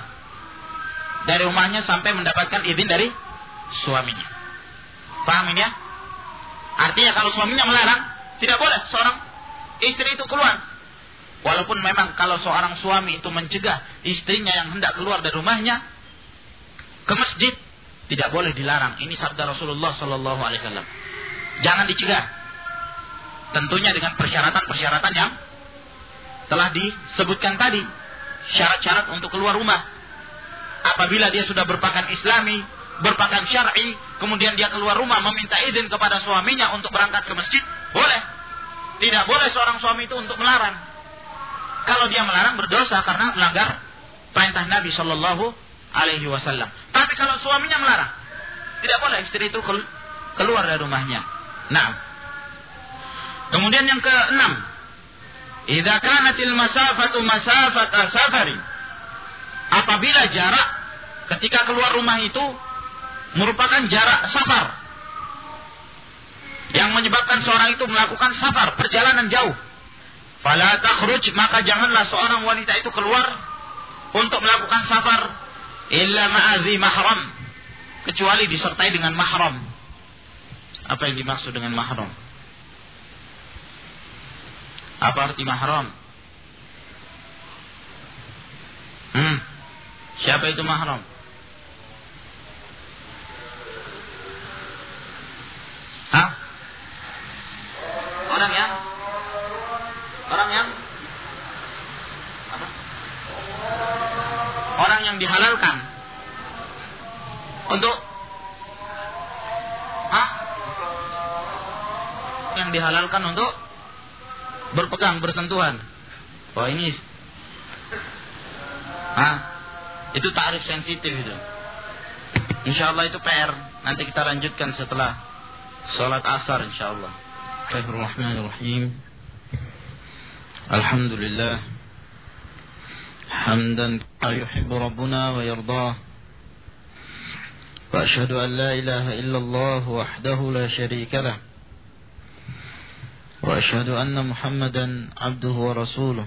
dari rumahnya sampai mendapatkan izin dari suaminya. Paham ini ya? Artinya kalau suaminya melarang, tidak boleh seorang istri itu keluar. Walaupun memang kalau seorang suami itu mencegah istrinya yang hendak keluar dari rumahnya ke masjid, tidak boleh dilarang. Ini sabda Rasulullah Sallallahu Alaihi Wasallam. Jangan dicegah. Tentunya dengan persyaratan-persyaratan yang telah disebutkan tadi syarat-syarat untuk keluar rumah. Apabila dia sudah berpakaian islami, berpakaian syar'i, kemudian dia keluar rumah meminta izin kepada suaminya untuk berangkat ke masjid, boleh. Tidak boleh seorang suami itu untuk melarang. Kalau dia melarang berdosa karena melanggar perintah Nabi Shallallahu Alaihi Wasallam. Tapi kalau suaminya melarang, tidak boleh istri itu keluar dari rumahnya. Nah, kemudian yang keenam, Idza kanatil masafatu masafata safari. Apabila jarak ketika keluar rumah itu merupakan jarak safar yang menyebabkan seorang itu melakukan safar, perjalanan jauh. Fala takhruj, maka janganlah seorang wanita itu keluar untuk melakukan safar illa ma'adhi mahram kecuali disertai dengan mahram. Apa yang dimaksud dengan mahram? Apa arti mahram? Hmm. Siapa itu mahram? Hah? Orang yang Orang yang apa? Orang yang dihalalkan untuk Hah? Yang dihalalkan untuk berpegang, bersentuhan. Oh ini Hah? Itu tarif sensitif itu. Insya Allah itu PR. Nanti kita lanjutkan setelah sholat asar insya Allah. Bismillahirrahmanirrahim. Alhamdulillah. Hamdan yuhibbu rabbuna wa yardah. وأشهد أن لا إله إلا الله وحده لا شريك له وأشهد أن محمدا عبده ورسوله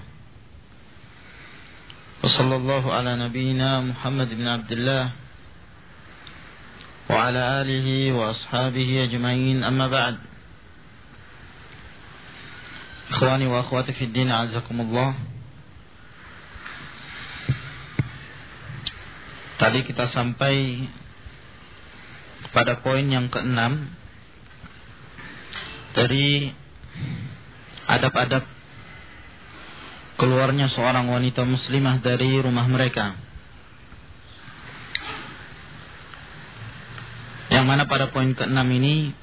وصلى الله على نبينا محمد بن عبد الله وعلى آله وأصحابه أجمعين أما بعد Ikhwani wa akhwati fi din azakumullah Tadi kita sampai pada poin yang keenam dari adab-adab keluarnya seorang wanita muslimah dari rumah mereka. Yang mana pada poin keenam ini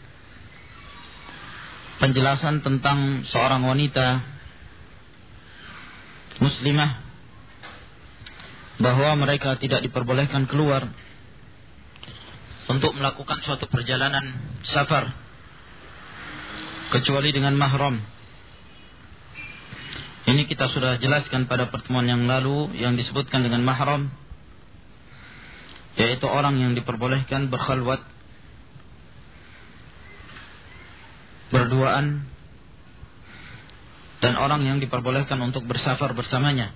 penjelasan tentang seorang wanita muslimah bahwa mereka tidak diperbolehkan keluar untuk melakukan suatu perjalanan safar kecuali dengan mahram. Ini kita sudah jelaskan pada pertemuan yang lalu yang disebutkan dengan mahram yaitu orang yang diperbolehkan berkhalwat berduaan dan orang yang diperbolehkan untuk bersafar bersamanya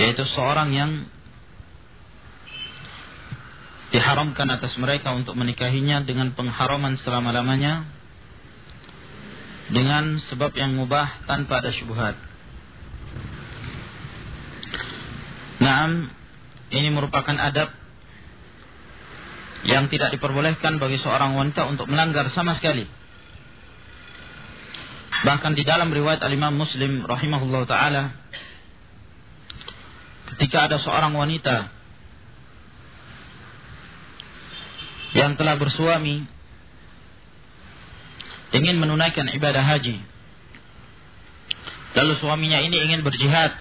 yaitu seorang yang diharamkan atas mereka untuk menikahinya dengan pengharaman selama-lamanya dengan sebab yang mubah tanpa ada syubhat. Naam, ini merupakan adab yang tidak diperbolehkan bagi seorang wanita untuk melanggar sama sekali. Bahkan di dalam riwayat Al-Imam Muslim rahimahullah taala ketika ada seorang wanita yang telah bersuami ingin menunaikan ibadah haji lalu suaminya ini ingin berjihad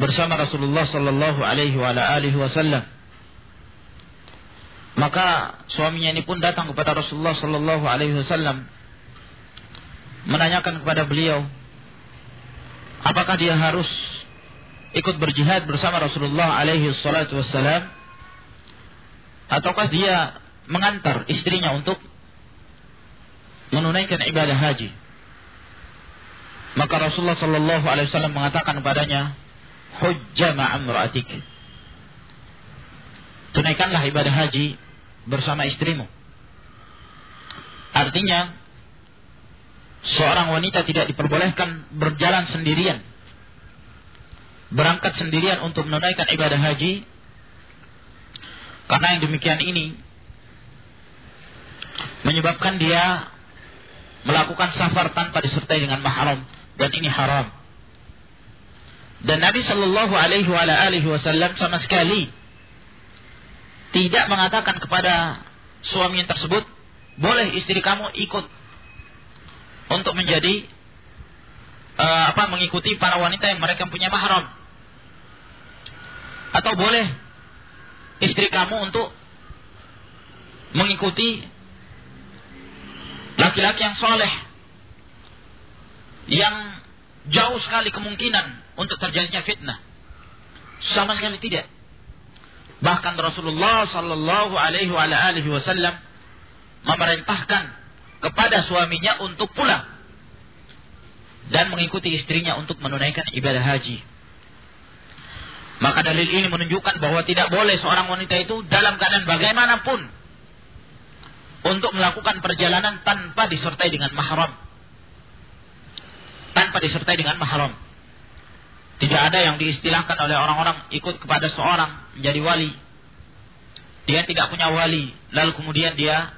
bersama Rasulullah sallallahu alaihi wasallam maka suaminya ini pun datang kepada Rasulullah sallallahu alaihi wasallam menanyakan kepada beliau apakah dia harus ikut berjihad bersama Rasulullah alaihi wassalam? Ataukah dia mengantar istrinya untuk menunaikan ibadah haji? Maka Rasulullah sallallahu alaihi wasallam mengatakan kepadanya hujja ma'amra'atik tunaikanlah ibadah haji bersama istrimu artinya seorang wanita tidak diperbolehkan berjalan sendirian berangkat sendirian untuk menunaikan ibadah haji karena yang demikian ini menyebabkan dia melakukan safar tanpa disertai dengan mahram dan ini haram. Dan Nabi Shallallahu Alaihi Wasallam sama sekali tidak mengatakan kepada suami yang tersebut boleh istri kamu ikut untuk menjadi uh, apa mengikuti para wanita yang mereka punya mahram? Atau boleh istri kamu untuk mengikuti laki-laki yang soleh yang jauh sekali kemungkinan untuk terjadinya fitnah? Sama sekali tidak bahkan Rasulullah Sallallahu Alaihi Wasallam memerintahkan kepada suaminya untuk pulang dan mengikuti istrinya untuk menunaikan ibadah haji. Maka dalil ini menunjukkan bahwa tidak boleh seorang wanita itu dalam keadaan bagaimanapun untuk melakukan perjalanan tanpa disertai dengan mahram. Tanpa disertai dengan mahram. Tidak ada yang diistilahkan oleh orang-orang ikut kepada seorang menjadi wali. Dia tidak punya wali, lalu kemudian dia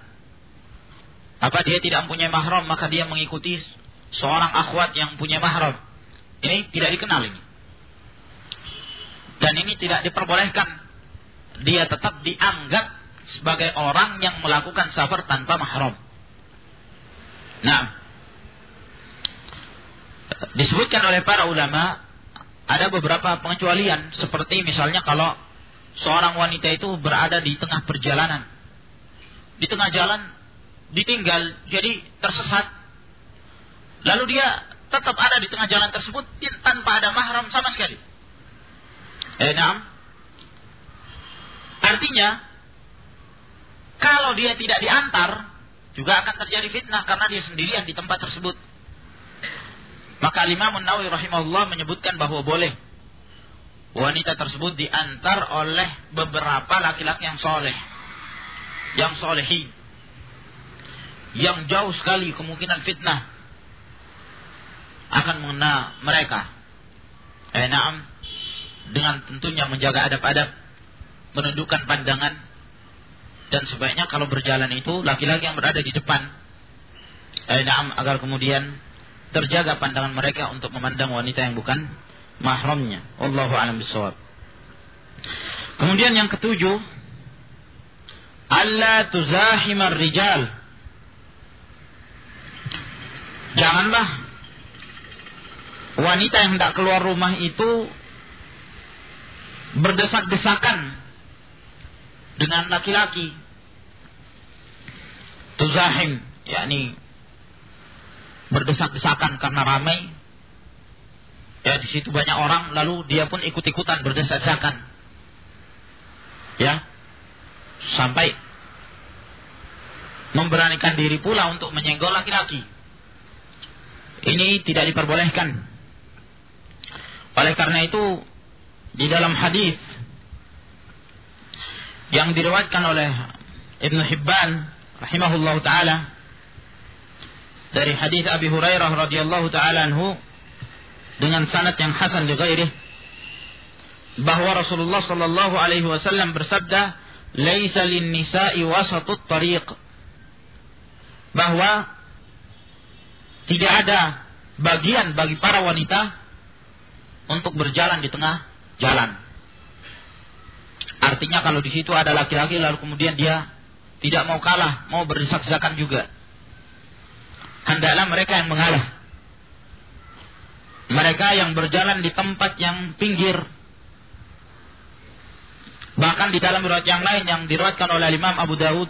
apa dia tidak mempunyai mahram maka dia mengikuti seorang akhwat yang punya mahram. Ini tidak dikenal ini. Dan ini tidak diperbolehkan. Dia tetap dianggap sebagai orang yang melakukan safar tanpa mahram. Nah, disebutkan oleh para ulama ada beberapa pengecualian seperti misalnya kalau seorang wanita itu berada di tengah perjalanan. Di tengah jalan ditinggal, jadi tersesat. Lalu dia tetap ada di tengah jalan tersebut tanpa ada mahram sama sekali. Eh. Artinya, kalau dia tidak diantar, juga akan terjadi fitnah karena dia sendirian di tempat tersebut. Maka Imam Nawawi rahimahullah menyebutkan bahwa boleh wanita tersebut diantar oleh beberapa laki-laki yang soleh, yang solehi yang jauh sekali kemungkinan fitnah akan mengena mereka. Eh, dengan tentunya menjaga adab-adab, menundukkan pandangan, dan sebaiknya kalau berjalan itu laki-laki yang berada di depan, eh, agar kemudian terjaga pandangan mereka untuk memandang wanita yang bukan mahramnya. Allahu a'lam bishawab. Kemudian yang ketujuh, Allah tuzahimar rijal Janganlah wanita yang hendak keluar rumah itu berdesak-desakan dengan laki-laki. Tuzahim, yakni berdesak-desakan karena ramai. Ya, di situ banyak orang, lalu dia pun ikut-ikutan berdesak-desakan. Ya, sampai memberanikan diri pula untuk menyenggol laki-laki. Ini tidak diperbolehkan. Oleh karena itu, di dalam hadis yang diriwayatkan oleh Ibnu Hibban rahimahullah taala dari hadis Abi Hurairah radhiyallahu taala anhu dengan sanad yang hasan li ghairihi bahwa Rasulullah sallallahu alaihi wasallam bersabda laisa lin nisa'i wasatut tariq bahwa tidak ada bagian bagi para wanita untuk berjalan di tengah jalan. Artinya kalau di situ ada laki-laki lalu kemudian dia tidak mau kalah, mau berdesak-desakan juga. Hendaklah mereka yang mengalah. mereka yang berjalan di tempat yang pinggir bahkan di dalam riwayat yang lain yang diriwayatkan oleh Imam Abu Dawud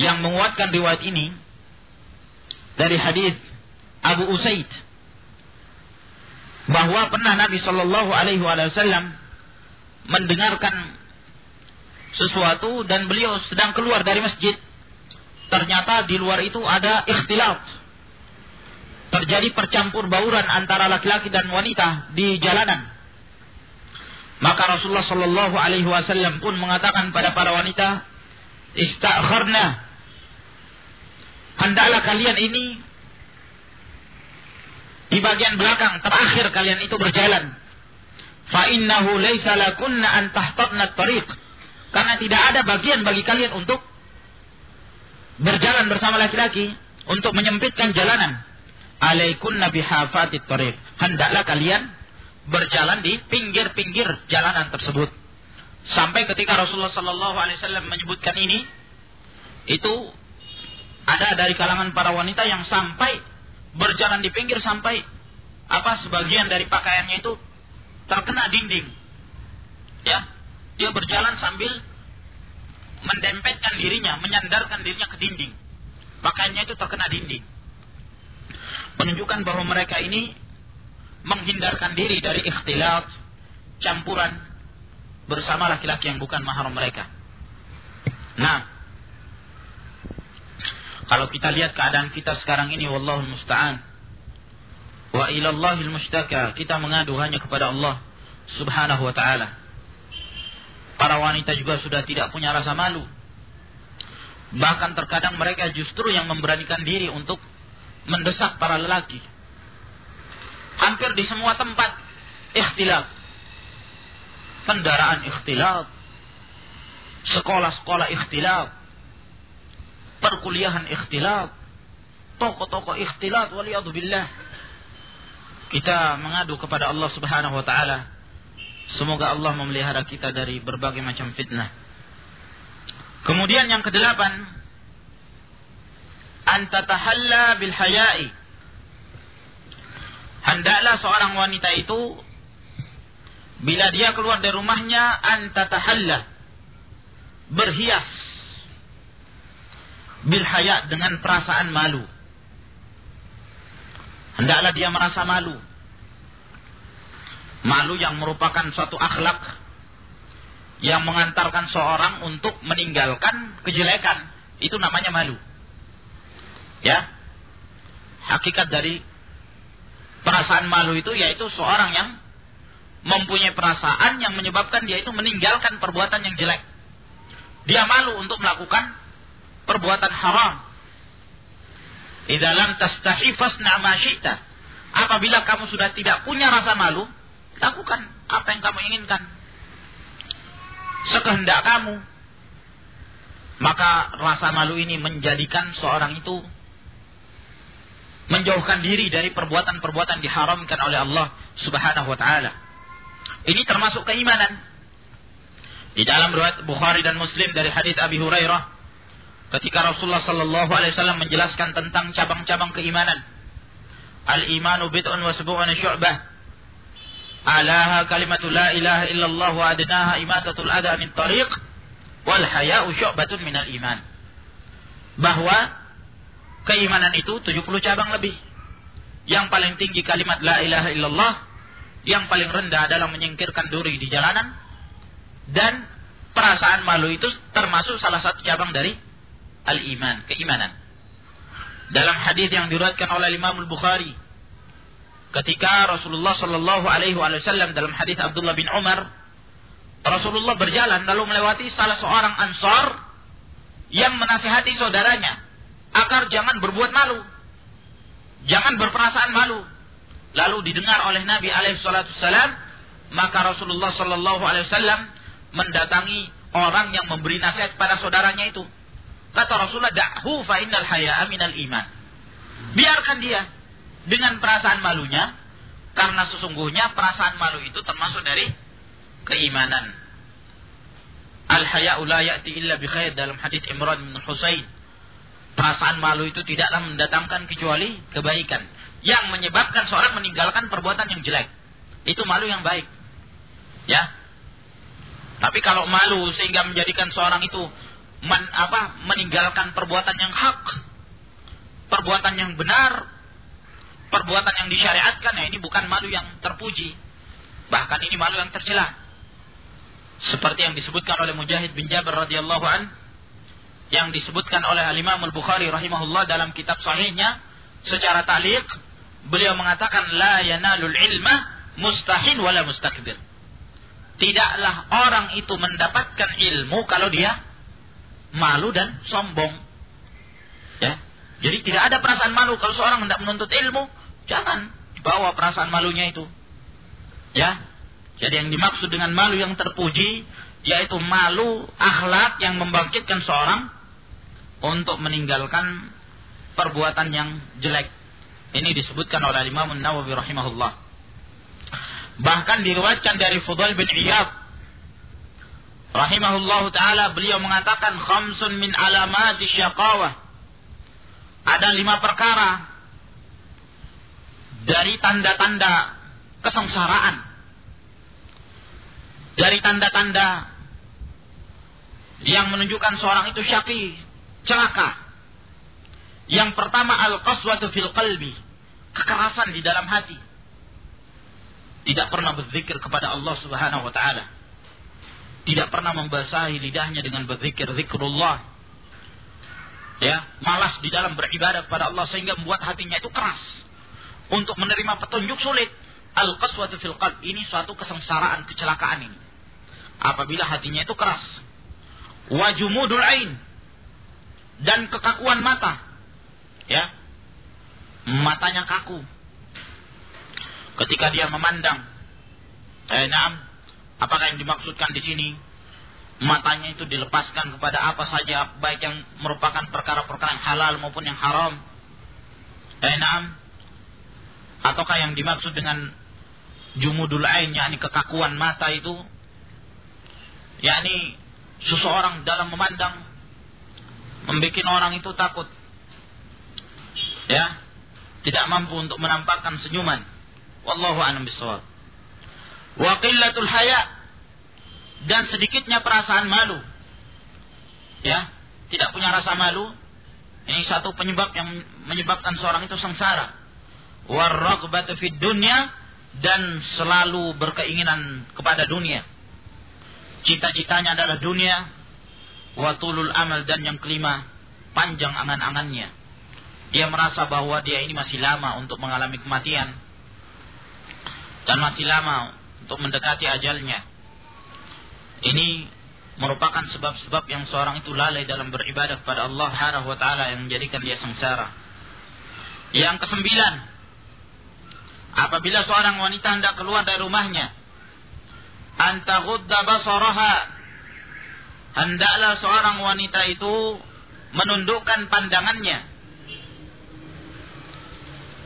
yang menguatkan riwayat ini dari hadis Abu Usaid bahwa pernah Nabi Shallallahu Alaihi Wasallam mendengarkan sesuatu dan beliau sedang keluar dari masjid ternyata di luar itu ada ikhtilat terjadi percampur bauran antara laki-laki dan wanita di jalanan. Maka Rasulullah Shallallahu Alaihi Wasallam pun mengatakan pada para wanita, istakharna, hendaklah kalian ini di bagian belakang terakhir kalian itu berjalan. Fa innahu laisa lakunna an tariq. Karena tidak ada bagian bagi kalian untuk berjalan bersama laki-laki untuk menyempitkan jalanan alaikunna bihafatit tariq. Hendaklah kalian berjalan di pinggir-pinggir jalanan tersebut. Sampai ketika Rasulullah sallallahu alaihi wasallam menyebutkan ini, itu ada dari kalangan para wanita yang sampai berjalan di pinggir sampai apa sebagian dari pakaiannya itu terkena dinding. Ya, dia berjalan sambil mendempetkan dirinya, menyandarkan dirinya ke dinding. Pakaiannya itu terkena dinding menunjukkan bahwa mereka ini menghindarkan diri dari ikhtilat, campuran bersama laki-laki yang bukan mahram mereka. Nah, kalau kita lihat keadaan kita sekarang ini, wallahul musta'an. Wa ilallahil mustaka. Kita mengadu hanya kepada Allah subhanahu wa ta'ala. Para wanita juga sudah tidak punya rasa malu. Bahkan terkadang mereka justru yang memberanikan diri untuk mendesak para lelaki. Hampir di semua tempat ikhtilaf. Kendaraan ikhtilaf. Sekolah-sekolah ikhtilaf. Perkuliahan ikhtilaf. Toko-toko ikhtilaf. Waliyadzubillah. Kita mengadu kepada Allah subhanahu wa ta'ala. Semoga Allah memelihara kita dari berbagai macam fitnah. Kemudian yang kedelapan, an tatahalla bil haya'i. Hendaklah seorang wanita itu bila dia keluar dari rumahnya an tatahalla berhias bil haya dengan perasaan malu. Hendaklah dia merasa malu. Malu yang merupakan suatu akhlak yang mengantarkan seorang untuk meninggalkan kejelekan. Itu namanya malu. Ya. Hakikat dari perasaan malu itu yaitu seorang yang mempunyai perasaan yang menyebabkan dia itu meninggalkan perbuatan yang jelek. Dia malu untuk melakukan perbuatan haram. Idza lam tastahi fasna. Apabila kamu sudah tidak punya rasa malu, lakukan apa yang kamu inginkan. Sekehendak kamu. Maka rasa malu ini menjadikan seorang itu menjauhkan diri dari perbuatan-perbuatan diharamkan oleh Allah Subhanahu wa taala. Ini termasuk keimanan. Di dalam riwayat Bukhari dan Muslim dari hadis Abi Hurairah ketika Rasulullah sallallahu alaihi wasallam menjelaskan tentang cabang-cabang keimanan. Al-imanu bid'un wa sab'una syu'bah. Alaha kalimatu la ilaha illallah wa adnaha imatatul adha min tariq wal haya'u syu'batun minal iman. Bahwa keimanan itu 70 cabang lebih. Yang paling tinggi kalimat la ilaha illallah, yang paling rendah adalah menyingkirkan duri di jalanan dan perasaan malu itu termasuk salah satu cabang dari al-iman, keimanan. Dalam hadis yang diriwayatkan oleh Imam Al-Bukhari ketika Rasulullah Shallallahu alaihi wasallam dalam hadis Abdullah bin Umar Rasulullah berjalan lalu melewati salah seorang ansar yang menasihati saudaranya agar jangan berbuat malu. Jangan berperasaan malu. Lalu didengar oleh Nabi alaihissalam, maka Rasulullah sallallahu alaihi wasallam mendatangi orang yang memberi nasihat pada saudaranya itu. Kata Rasulullah, "Da'hu fa innal haya'a iman." Biarkan dia dengan perasaan malunya karena sesungguhnya perasaan malu itu termasuk dari keimanan. Al haya'u la ya'ti illa bi khair dalam hadis Imran bin Husain Perasaan malu itu tidaklah mendatangkan kecuali kebaikan. Yang menyebabkan seorang meninggalkan perbuatan yang jelek. Itu malu yang baik. Ya. Tapi kalau malu sehingga menjadikan seorang itu men, apa, meninggalkan perbuatan yang hak, perbuatan yang benar, perbuatan yang disyariatkan, ya ini bukan malu yang terpuji. Bahkan ini malu yang tercela. Seperti yang disebutkan oleh Mujahid bin Jabir radhiyallahu an yang disebutkan oleh Al-Imam Al-Bukhari rahimahullah dalam kitab sahihnya secara ta'liq beliau mengatakan la yanalul ilma mustahil wala mustakbir. Tidaklah orang itu mendapatkan ilmu kalau dia malu dan sombong. Ya. Jadi tidak ada perasaan malu kalau seorang hendak menuntut ilmu, jangan dibawa perasaan malunya itu. Ya. Jadi yang dimaksud dengan malu yang terpuji yaitu malu akhlak yang membangkitkan seorang untuk meninggalkan perbuatan yang jelek. Ini disebutkan oleh Imam Nawawi rahimahullah. Bahkan diriwayatkan dari Fudail bin Iyad rahimahullah taala beliau mengatakan khamsun min alamati syaqawah. Ada lima perkara dari tanda-tanda kesengsaraan dari tanda-tanda yang menunjukkan seorang itu syaki, celaka. Yang pertama al-qaswatu fil qalbi, kekerasan di dalam hati. Tidak pernah berzikir kepada Allah Subhanahu wa taala. Tidak pernah membasahi lidahnya dengan berzikir zikrullah. Ya, malas di dalam beribadah kepada Allah sehingga membuat hatinya itu keras. Untuk menerima petunjuk sulit. Al-qaswatu fil qalb ini suatu kesengsaraan, kecelakaan ini apabila hatinya itu keras. Wajumudul ain dan kekakuan mata. Ya. Matanya kaku. Ketika dia memandang. Eh, nah, apakah yang dimaksudkan di sini? Matanya itu dilepaskan kepada apa saja, baik yang merupakan perkara-perkara yang halal maupun yang haram. Eh, nah, ataukah yang dimaksud dengan jumudul ain, yakni kekakuan mata itu? Yakni seseorang dalam memandang membuat orang itu takut. Ya tidak mampu untuk menampakkan senyuman. Wallahu a'lam bishawab wa qillatul haya dan sedikitnya perasaan malu. Ya tidak punya rasa malu. Ini satu penyebab yang menyebabkan seorang itu sengsara warraghbatu fid dunya dan selalu berkeinginan kepada dunia Cita-citanya adalah dunia. Watulul amal dan yang kelima. Panjang angan-angannya. Dia merasa bahwa dia ini masih lama untuk mengalami kematian. Dan masih lama untuk mendekati ajalnya. Ini merupakan sebab-sebab yang seorang itu lalai dalam beribadah kepada Allah taala yang menjadikan dia sengsara. Yang kesembilan, apabila seorang wanita hendak keluar dari rumahnya antaghudda basaraha hendaklah seorang wanita itu menundukkan pandangannya.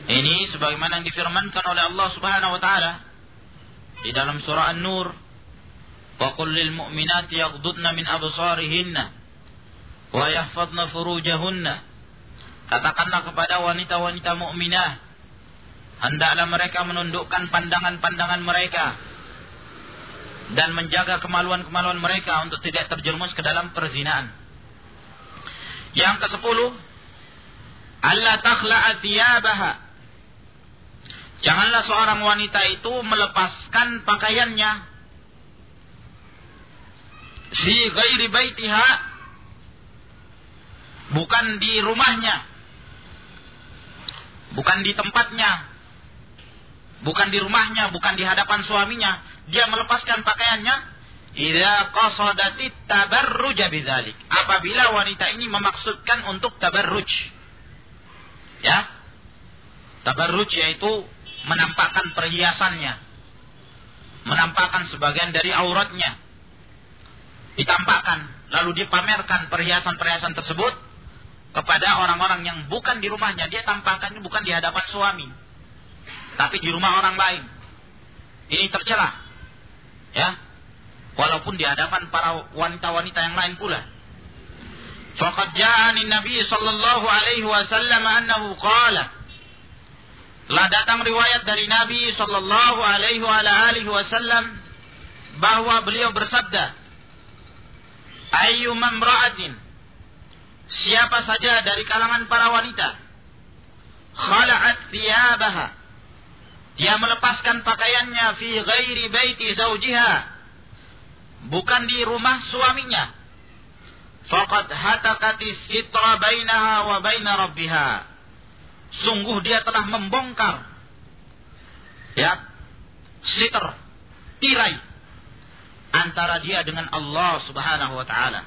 Ini sebagaimana yang difirmankan oleh Allah Subhanahu wa taala di dalam surah An-Nur wa qul lil mu'minati yaghdudna min absarihinna wa yahfazna furujahunna. Katakanlah kepada wanita-wanita mukminah hendaklah mereka menundukkan pandangan-pandangan mereka dan menjaga kemaluan-kemaluan mereka untuk tidak terjerumus ke dalam perzinaan. Yang ke sepuluh, Allah takhla'a thiyabaha. Janganlah seorang wanita itu melepaskan pakaiannya fi ghairi baitiha bukan di rumahnya bukan di tempatnya bukan di rumahnya bukan di hadapan suaminya. Dia melepaskan pakaiannya. Idza qasadati tabarruj bidzalik. Apabila wanita ini memaksudkan untuk tabarruj. Ya. Tabarruj yaitu menampakkan perhiasannya. Menampakkan sebagian dari auratnya. Ditampakkan lalu dipamerkan perhiasan-perhiasan tersebut kepada orang-orang yang bukan di rumahnya. Dia tampakkannya bukan di hadapan suami tapi di rumah orang lain. Ini tercela. Ya. Walaupun di hadapan para wanita-wanita yang lain pula. Faqad ja'ani Nabi sallallahu alaihi wasallam annahu qala. Telah datang riwayat dari Nabi sallallahu alaihi wasallam bahwa beliau bersabda Ayyu mamra'atin. Siapa saja dari kalangan para wanita khala'at thiyabaha dia melepaskan pakaiannya fi ghairi baiti zaujiha bukan di rumah suaminya. Faqad hatakati sitra bainaha wa baina rabbiha. Sungguh dia telah membongkar. Ya sitr tirai antara dia dengan Allah Subhanahu wa taala.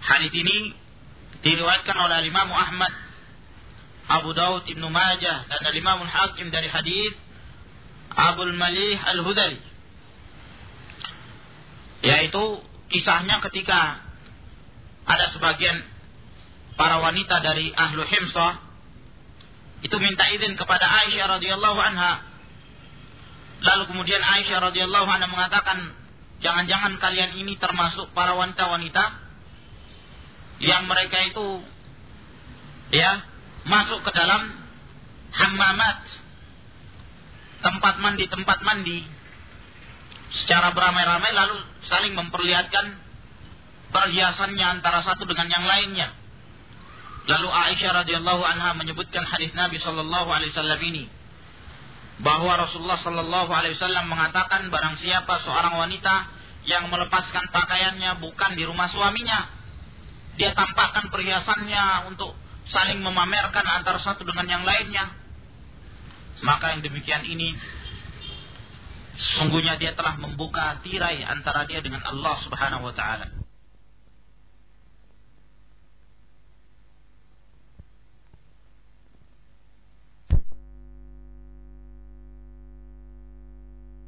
Hadis ini diriwayatkan oleh Imam Ahmad Abu Daud Ibnu Majah dan Imam Hakim dari hadis Abdul Malih Al-Hudari yaitu kisahnya ketika ada sebagian para wanita dari ahlu Himsah itu minta izin kepada Aisyah radhiyallahu anha. Lalu kemudian Aisyah radhiyallahu anha mengatakan jangan-jangan kalian ini termasuk para wanita-wanita yang mereka itu ya masuk ke dalam hammamat tempat mandi tempat mandi. Secara beramai-ramai lalu saling memperlihatkan perhiasannya antara satu dengan yang lainnya. Lalu Aisyah radhiyallahu anha menyebutkan hadis Nabi sallallahu alaihi wasallam ini. Bahwa Rasulullah sallallahu alaihi wasallam mengatakan barang siapa seorang wanita yang melepaskan pakaiannya bukan di rumah suaminya, dia tampakkan perhiasannya untuk saling memamerkan antara satu dengan yang lainnya. Maka yang demikian ini sungguhnya dia telah membuka tirai antara dia dengan Allah Subhanahu wa taala.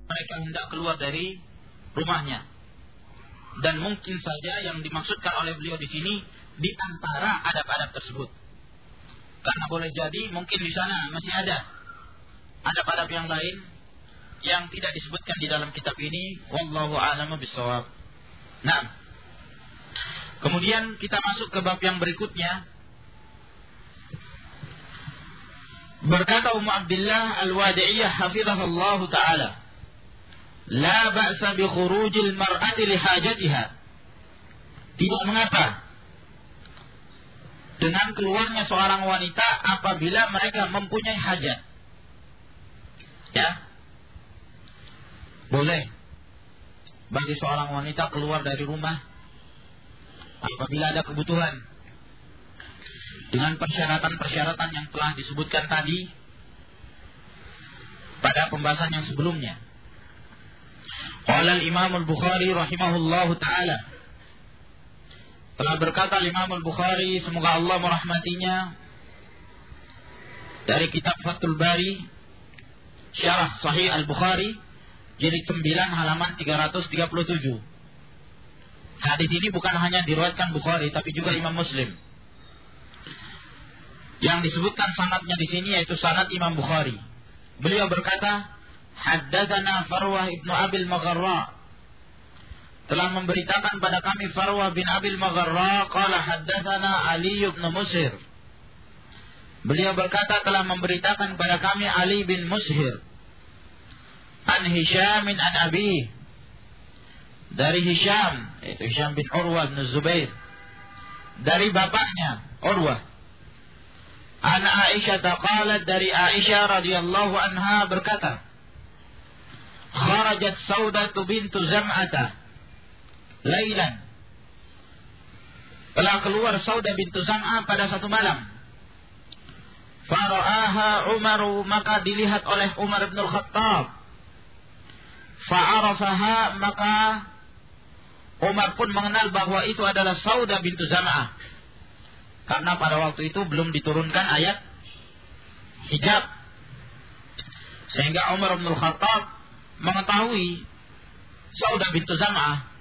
Mereka hendak keluar dari rumahnya. Dan mungkin saja yang dimaksudkan oleh beliau di sini di antara adab-adab tersebut. Karena boleh jadi mungkin di sana masih ada adab-adab yang lain yang tidak disebutkan di dalam kitab ini. Wallahu a'lamu bishawab. Nah, kemudian kita masuk ke bab yang berikutnya. Berkata Ummu Abdullah Al-Wadi'iyah hafizahullah taala, "La ba'sa bi khurujil mar'ati li hajatiha." Tidak mengapa dengan keluarnya seorang wanita apabila mereka mempunyai hajat. Ya. Boleh bagi seorang wanita keluar dari rumah apabila ada kebutuhan dengan persyaratan-persyaratan yang telah disebutkan tadi pada pembahasan yang sebelumnya. Qala al-Imam al-Bukhari rahimahullahu taala telah berkata Imam Al-Bukhari, semoga Allah merahmatinya, dari kitab Fathul Bari, Syarah Sahih Al-Bukhari, jadi 9 halaman 337. Hadis ini bukan hanya diriwayatkan Bukhari, tapi juga Imam Muslim. Yang disebutkan sanatnya di sini yaitu sanat Imam Bukhari. Beliau berkata, Haddatsana Farwah ibnu Abil Magharra telah memberitakan pada kami Farwa bin Abil Magharra qala haddatsana Ali bin Musir. Beliau berkata telah memberitakan pada kami Ali bin Mushir an Hisham an Abi. Dari Hisham itu Hisham bin Urwah bin Zubair. Dari bapaknya Urwah an Aisyah qalat dari Aisyah radhiyallahu anha berkata kharajat Saudah bintu Zam'atah Lailan. Telah keluar Sauda bintu Zam'a pada satu malam. Fara'aha Umaru maka dilihat oleh Umar bin Khattab. Fa'arafaha maka Umar pun mengenal bahwa itu adalah Sauda bintu Zam'ah. Karena pada waktu itu belum diturunkan ayat hijab. Sehingga Umar bin Khattab mengetahui Sauda bintu Zam'ah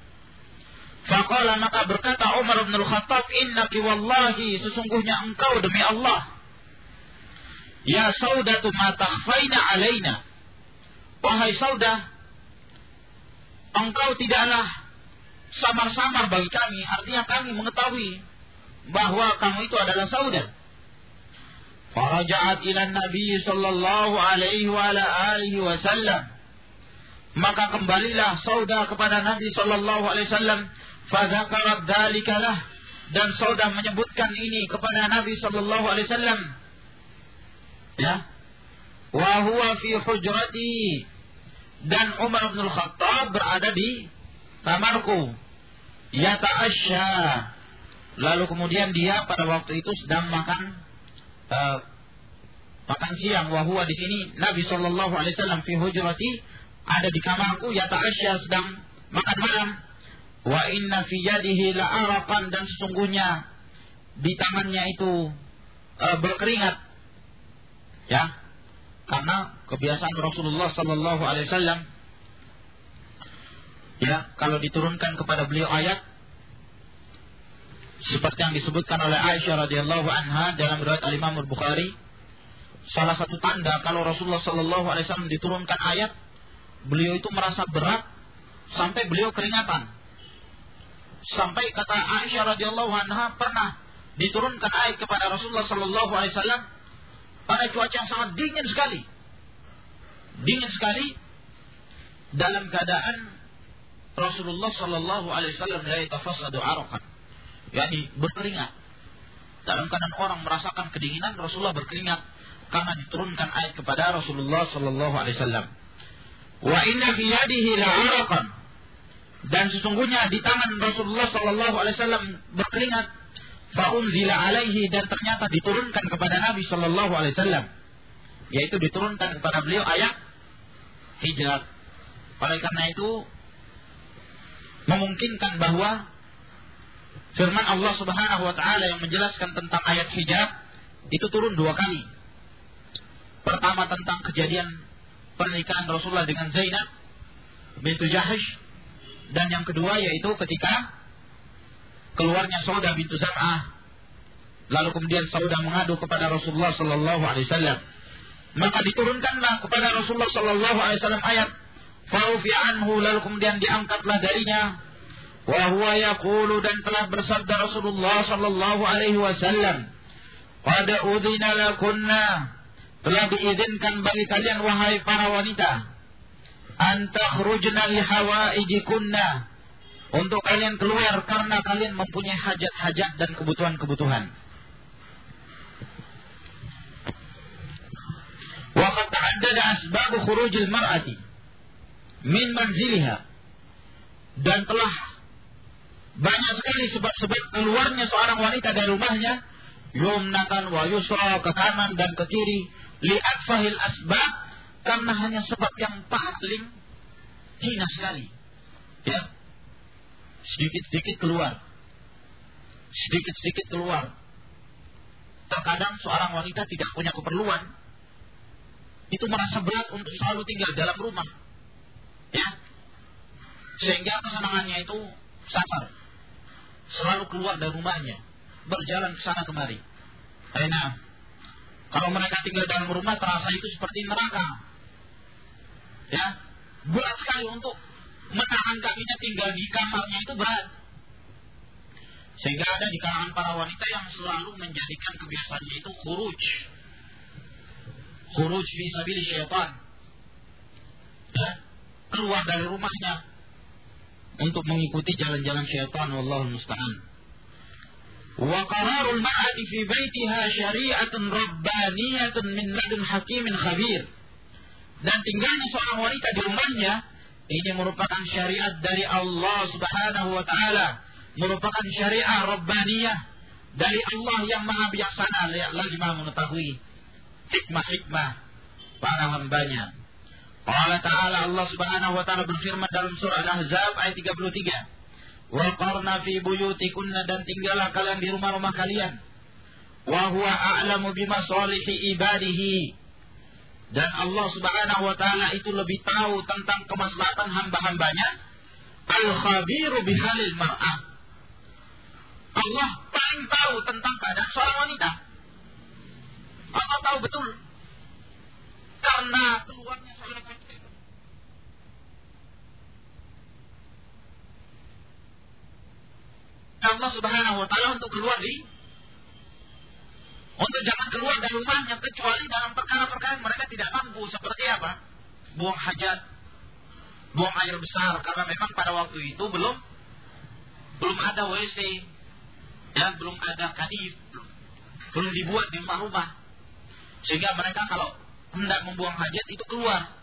Faqala maka berkata Umar bin Al-Khattab, "Innaki wallahi sesungguhnya engkau demi Allah. Ya saudatu ma takhfaina alaina." Wahai saudah, engkau tidaklah samar-samar bagi kami, artinya kami mengetahui bahwa kamu itu adalah saudara. Faraja'at ila Nabi sallallahu alaihi wa ala alihi wasallam. Maka kembalilah sauda kepada Nabi sallallahu alaihi wasallam, fadzakarat dzalika lah dan sauda menyebutkan ini kepada Nabi sallallahu alaihi wasallam. Ya. Wa huwa fi hujrati dan Umar bin Khattab berada di kamarku. Ya ta'asya. Lalu kemudian dia pada waktu itu sedang makan uh, makan siang. Wahua di sini Nabi Shallallahu Alaihi Wasallam fi hujrati ada di kamarku. Ya ta'asya sedang makan malam. Wa inna fi yadihi la araqan dan sesungguhnya di tangannya itu uh, berkeringat. Ya, karena kebiasaan Rasulullah Sallallahu Alaihi Wasallam ya kalau diturunkan kepada beliau ayat seperti yang disebutkan oleh Aisyah radhiyallahu anha dalam riwayat Al Imam Bukhari salah satu tanda kalau Rasulullah Sallallahu Alaihi Wasallam diturunkan ayat beliau itu merasa berat sampai beliau keringatan sampai kata Aisyah radhiyallahu anha pernah diturunkan ayat kepada Rasulullah Sallallahu Alaihi Wasallam pada cuaca yang sangat dingin sekali dingin sekali dalam keadaan Rasulullah Shallallahu Alaihi Wasallam la yatafassadu araqan, yakni berkeringat. Dalam keadaan orang merasakan kedinginan, Rasulullah berkeringat karena diturunkan ayat kepada Rasulullah Shallallahu Alaihi Wasallam. Wa inna fi yadihi araqan dan sesungguhnya di tangan Rasulullah Shallallahu Alaihi Wasallam berkeringat. Faunzila alaihi dan ternyata diturunkan kepada Nabi Shallallahu Alaihi Wasallam, yaitu diturunkan kepada beliau ayat hijrah. Oleh karena itu memungkinkan bahwa firman Allah Subhanahu wa taala yang menjelaskan tentang ayat hijab itu turun dua kali. Pertama tentang kejadian pernikahan Rasulullah dengan Zainab bintu Jahash dan yang kedua yaitu ketika keluarnya Sauda bintu Zam'ah lalu kemudian Sauda mengadu kepada Rasulullah sallallahu alaihi wasallam maka diturunkanlah kepada Rasulullah sallallahu alaihi wasallam ayat Farufi anhu lalu kemudian diangkatlah darinya. Wa huwa dan telah bersabda Rasulullah sallallahu alaihi wasallam. Qad udhina telah diizinkan bagi kalian wahai para wanita an takhrujna li hawaijikunna untuk kalian keluar karena kalian mempunyai hajat-hajat dan kebutuhan-kebutuhan. Wa qad ta'addada asbab khurujil mar'ati min manziliha dan telah banyak sekali sebab-sebab keluarnya seorang wanita dari rumahnya yumnatan wa yusra ke kanan dan ke kiri fahil asbab karena hanya sebab yang paling hina sekali ya sedikit-sedikit keluar sedikit-sedikit keluar terkadang seorang wanita tidak punya keperluan itu merasa berat untuk selalu tinggal dalam rumah Ya. Sehingga kesenangannya itu safar. Selalu keluar dari rumahnya. Berjalan ke sana kemari. Enak. Kalau mereka tinggal dalam rumah terasa itu seperti neraka. Ya. Berat sekali untuk menahan kakinya tinggal di kamarnya itu berat. Sehingga ada di kalangan para wanita yang selalu menjadikan kebiasaannya itu. Khuruj fi sabili syaitan. Ya keluar dari rumahnya untuk mengikuti jalan-jalan syaitan wallahu musta'an. Wa qararul ma'ati fi baitiha syari'atun rabbaniyatun min ladun hakimin khabir. Dan tinggalnya seorang wanita di rumahnya ini merupakan syariat dari Allah Subhanahu wa taala, merupakan syariat rabbaniyah dari Allah yang Maha Bijaksana lagi Maha mengetahui hikmah-hikmah para hambanya. Allah Ta'ala Allah Subhanahu wa taala berfirman dalam surah Al-Ahzab ayat 33. Wa qarna fi buyutikunna dan tinggallah kalian di rumah-rumah kalian. Wa huwa a'lamu bima ibadihi. Dan Allah Subhanahu wa taala itu lebih tahu tentang kemaslahatan hamba-hambanya. Al-khabiru bihalil mar'ah. Allah paling tahu tentang keadaan seorang wanita. Allah tahu betul karena keluarnya seorang wanita. Allah Subhanahu wa taala untuk keluar di untuk jangan keluar dari rumahnya kecuali dalam perkara-perkara yang mereka tidak mampu seperti apa? Buang hajat, buang air besar karena memang pada waktu itu belum belum ada WC, ya belum ada kadif, belum dibuat di rumah-rumah. Sehingga mereka kalau hendak membuang hajat itu keluar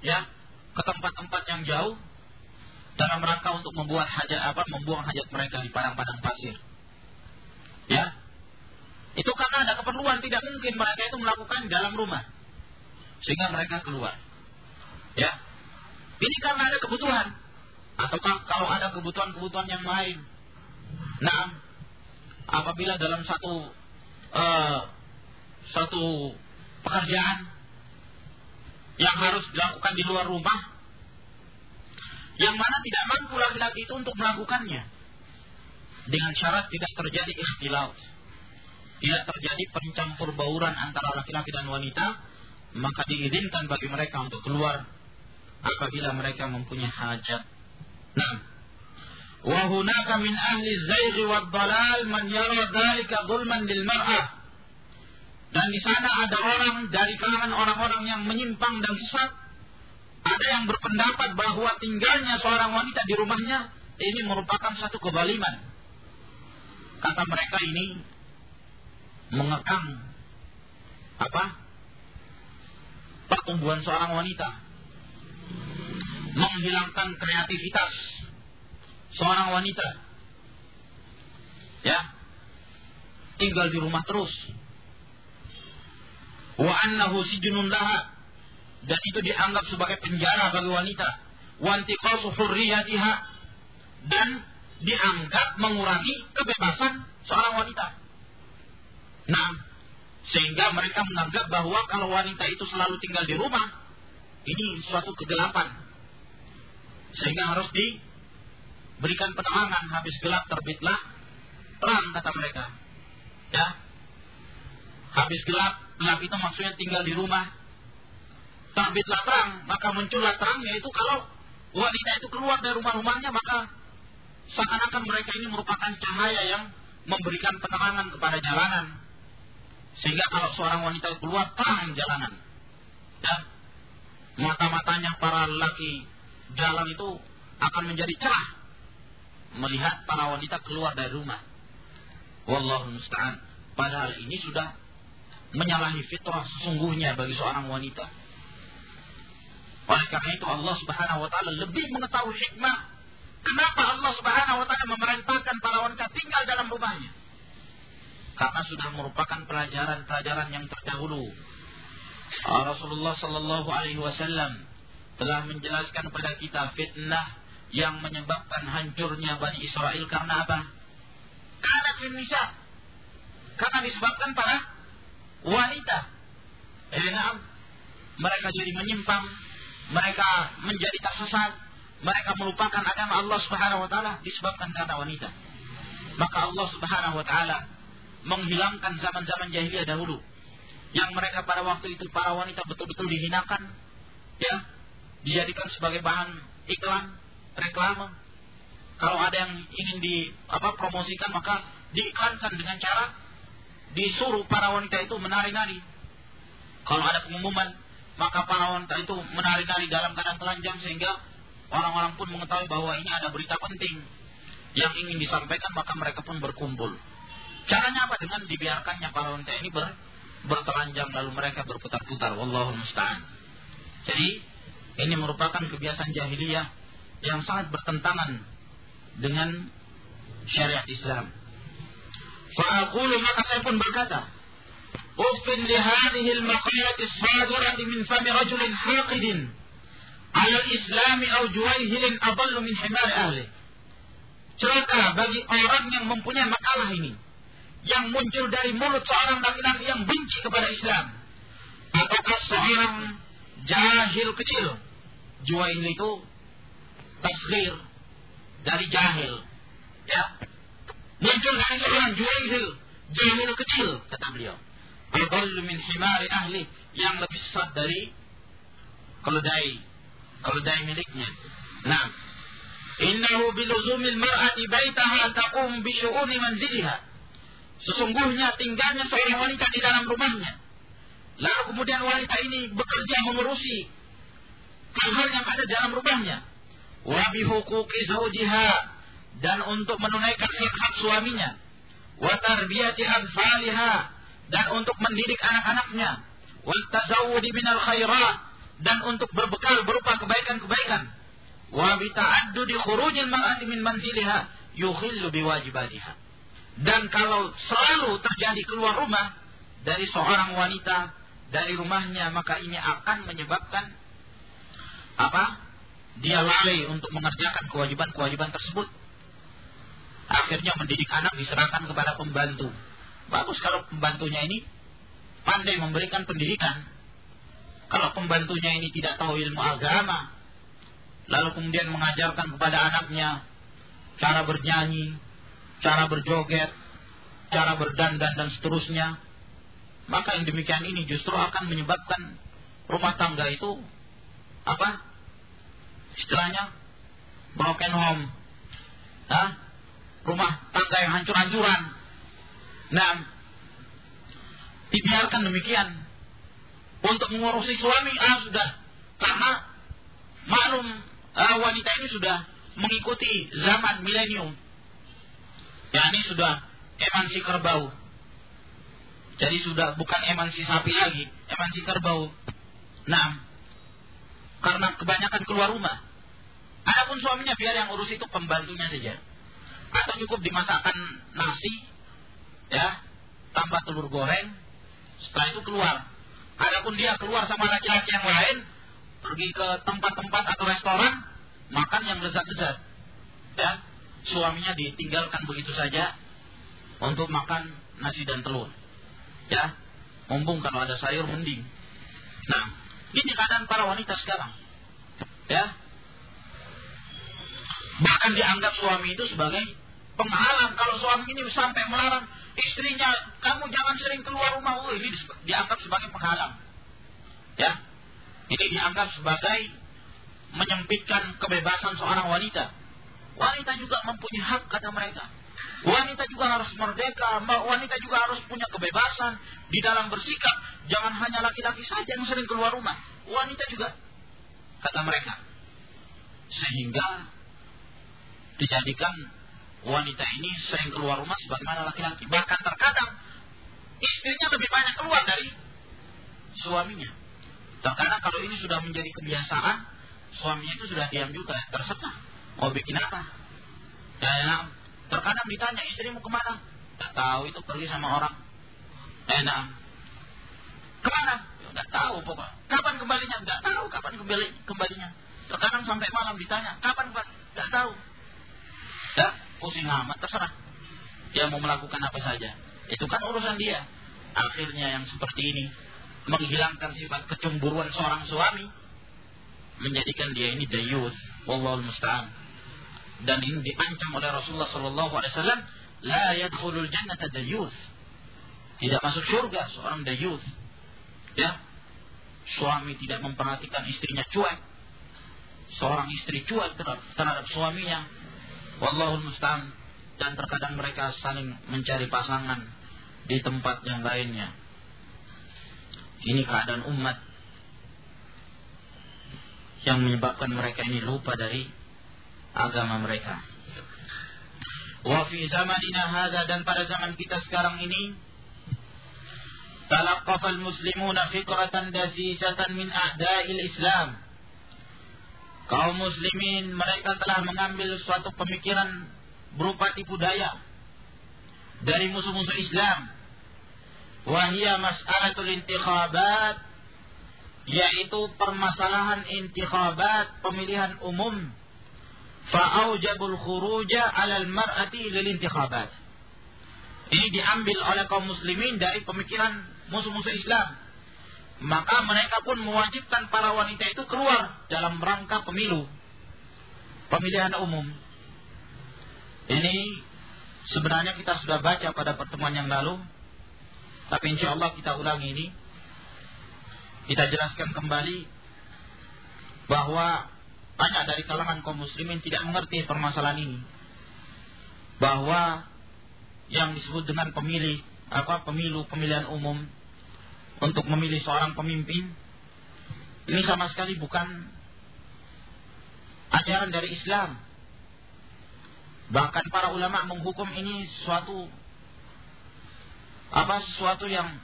ya ke tempat-tempat yang jauh dalam rangka untuk membuat hajat apa membuang hajat mereka di padang-padang pasir. Ya. Itu karena ada keperluan, tidak mungkin mereka itu melakukan dalam rumah. Sehingga mereka keluar. Ya. Ini karena ada kebutuhan. Ataukah kalau ada kebutuhan-kebutuhan yang lain. Nah, apabila dalam satu uh, satu pekerjaan yang harus dilakukan di luar rumah, yang mana tidak mampu laki-laki itu untuk melakukannya dengan syarat tidak terjadi ikhtilat tidak terjadi pencampur bauran antara laki-laki dan wanita maka diizinkan bagi mereka untuk keluar apabila mereka mempunyai hajat. Nah wa min ahli zaighi wad dalal man yara dhalika zulman lil dan di sana ada orang dari kalangan orang-orang yang menyimpang dan sesat. Ada yang berpendapat bahwa tinggalnya seorang wanita di rumahnya ini merupakan satu kebaliman. Kata mereka ini mengekang apa? Pertumbuhan seorang wanita. Menghilangkan kreativitas seorang wanita. Ya. Tinggal di rumah terus. Wa annahu sijnun laha dan itu dianggap sebagai penjara bagi wanita wantiqasu hurriyatiha dan dianggap mengurangi kebebasan seorang wanita. Nah, sehingga mereka menganggap bahwa kalau wanita itu selalu tinggal di rumah, ini suatu kegelapan. Sehingga harus diberikan penerangan habis gelap terbitlah terang kata mereka. Ya. Habis gelap, gelap itu maksudnya tinggal di rumah, terbitlah terang, maka muncullah terang yaitu kalau wanita itu keluar dari rumah-rumahnya maka seakan-akan mereka ini merupakan cahaya yang memberikan penerangan kepada jalanan. Sehingga kalau seorang wanita keluar terang jalanan. Ya. Mata-matanya para lelaki jalan itu akan menjadi cerah melihat para wanita keluar dari rumah. Wallahu musta'an. Padahal ini sudah menyalahi fitrah sesungguhnya bagi seorang wanita. Oleh karena itu Allah Subhanahu wa taala lebih mengetahui hikmah kenapa Allah Subhanahu wa taala memerintahkan para wanita tinggal dalam rumahnya. Karena sudah merupakan pelajaran-pelajaran yang terdahulu. Rasulullah sallallahu alaihi wasallam telah menjelaskan pada kita fitnah yang menyebabkan hancurnya Bani Israel karena apa? Karena Indonesia. Karena disebabkan pada wanita. Eh, mereka jadi menyimpang mereka menjadi tersesat, mereka melupakan agama Allah Subhanahu wa taala disebabkan karena wanita. Maka Allah Subhanahu wa taala menghilangkan zaman-zaman jahiliyah dahulu. Yang mereka pada waktu itu para wanita betul-betul dihinakan ya dijadikan sebagai bahan iklan reklame. Kalau ada yang ingin di apa promosikan maka diiklankan dengan cara disuruh para wanita itu menari-nari. Kalau ada pengumuman maka para wanita itu menari-nari dalam keadaan telanjang sehingga orang-orang pun mengetahui bahwa ini ada berita penting yang ingin disampaikan maka mereka pun berkumpul. Caranya apa? Dengan dibiarkannya para wanita ini ber, bertelanjang lalu mereka berputar-putar. Wallahu musta'an. Jadi ini merupakan kebiasaan jahiliyah yang sangat bertentangan dengan syariat Islam. Fa'akulu maka saya pun berkata, Ufin li hadhihi al-maqalati as-sadirati min fami rajulin haqidin ala al-islam aw juwayhilin adallu min himar ahli. Celaka bagi orang yang mempunyai makalah ini yang muncul dari mulut seorang laki-laki yang benci kepada Islam. Ataukah seorang jahil kecil? Juain itu tasghir dari jahil. Ya. Muncul dari seorang juail jahil kecil kata beliau. Adallu min himari ahli yang lebih sesat dari keledai keledai miliknya. Nah, Innahu biluzumil mar'ati baitaha taqum bi syu'uni manziliha. Sesungguhnya tinggalnya seorang wanita di dalam rumahnya. Lalu kemudian wanita ini bekerja mengurusi hal-hal yang ada dalam rumahnya. Wa bi huquqi zawjiha dan untuk menunaikan hak-hak suaminya. Wa tarbiyati atfaliha dan untuk mendidik anak-anaknya. Wa tazawwudi minal khairat dan untuk berbekal berupa kebaikan-kebaikan wa bi ta'addudi khurujil mar'ati min manziliha yukhillu biwajibatiha. Dan kalau selalu terjadi keluar rumah dari seorang wanita dari rumahnya maka ini akan menyebabkan apa? Dia lalai untuk mengerjakan kewajiban-kewajiban tersebut. Akhirnya mendidik anak diserahkan kepada pembantu. Bagus kalau pembantunya ini pandai memberikan pendidikan. Kalau pembantunya ini tidak tahu ilmu agama, lalu kemudian mengajarkan kepada anaknya cara bernyanyi, cara berjoget, cara berdandan dan seterusnya, maka yang demikian ini justru akan menyebabkan rumah tangga itu apa? Istilahnya broken home. Hah? Rumah tangga yang hancur-hancuran. Nah, dibiarkan demikian untuk mengurusi suami ah sudah karena maklum uh, wanita ini sudah mengikuti zaman milenium. Ya ini sudah emansi kerbau. Jadi sudah bukan emansi sapi lagi, emansi kerbau. Nah, karena kebanyakan keluar rumah. Adapun suaminya biar yang urus itu pembantunya saja. Atau cukup dimasakkan nasi, ya, tambah telur goreng. Setelah itu keluar. Adapun dia keluar sama laki-laki yang lain, pergi ke tempat-tempat atau restoran, makan yang lezat-lezat. Ya, suaminya ditinggalkan begitu saja untuk makan nasi dan telur. Ya, mumpung kalau ada sayur mending. Nah, ini keadaan para wanita sekarang. Ya. Bahkan dianggap suami itu sebagai penghalang kalau suami ini sampai melarang istrinya, kamu jangan sering keluar rumah. Oh, ini dianggap sebagai penghalang. Ya, ini dianggap sebagai menyempitkan kebebasan seorang wanita. Wanita juga mempunyai hak kata mereka. Wanita juga harus merdeka, wanita juga harus punya kebebasan di dalam bersikap. Jangan hanya laki-laki saja yang sering keluar rumah. Wanita juga, kata mereka. Sehingga dijadikan wanita ini sering keluar rumah sebagaimana laki-laki. Bahkan terkadang istrinya lebih banyak keluar dari suaminya. Terkadang kalau ini sudah menjadi kebiasaan, suaminya itu sudah diam juga, terserah. Mau bikin apa? Dan terkadang ditanya istrimu ke mana? Tidak tahu itu pergi sama orang. Enak. Ke mana? Tidak ya, tahu pokoknya. Kapan kembalinya? Tidak tahu kapan kembali kembalinya. Terkadang sampai malam ditanya, kapan kembali? Tidak tahu. Ya, pusing amat, terserah. Dia mau melakukan apa saja. Itu kan urusan dia. Akhirnya yang seperti ini menghilangkan sifat kecemburuan seorang suami menjadikan dia ini dayus wallahul musta'an dan ini diancam oleh Rasulullah sallallahu alaihi wasallam la yadkhulul jannata tidak masuk surga seorang dayus ya. Suami tidak memperhatikan istrinya cuek. Seorang istri cuek terhadap, terhadap suaminya. Wallahul musta'an. Dan terkadang mereka saling mencari pasangan di tempat yang lainnya. Ini keadaan umat yang menyebabkan mereka ini lupa dari agama mereka. Wa fi zamanina hadza dan pada zaman kita sekarang ini talaqqafa al-muslimuna fikratan dasisatan min a'da'il Islam. Kaum muslimin mereka telah mengambil suatu pemikiran berupa tipu daya dari musuh-musuh Islam wahia mas'alatul intikhabat yaitu permasalahan intikhabat pemilihan umum fa'aujabul khuruja 'alal mar'ati lil intikhabat. Ini diambil oleh kaum muslimin dari pemikiran musuh-musuh Islam. Maka mereka pun mewajibkan para wanita itu keluar dalam rangka pemilu. Pemilihan umum. Ini sebenarnya kita sudah baca pada pertemuan yang lalu. Tapi insya Allah kita ulangi ini. Kita jelaskan kembali bahwa banyak dari kalangan kaum muslimin tidak mengerti permasalahan ini. Bahwa yang disebut dengan pemilih apa pemilu pemilihan umum untuk memilih seorang pemimpin ini sama sekali bukan ajaran dari Islam. Bahkan para ulama menghukum ini suatu apa sesuatu yang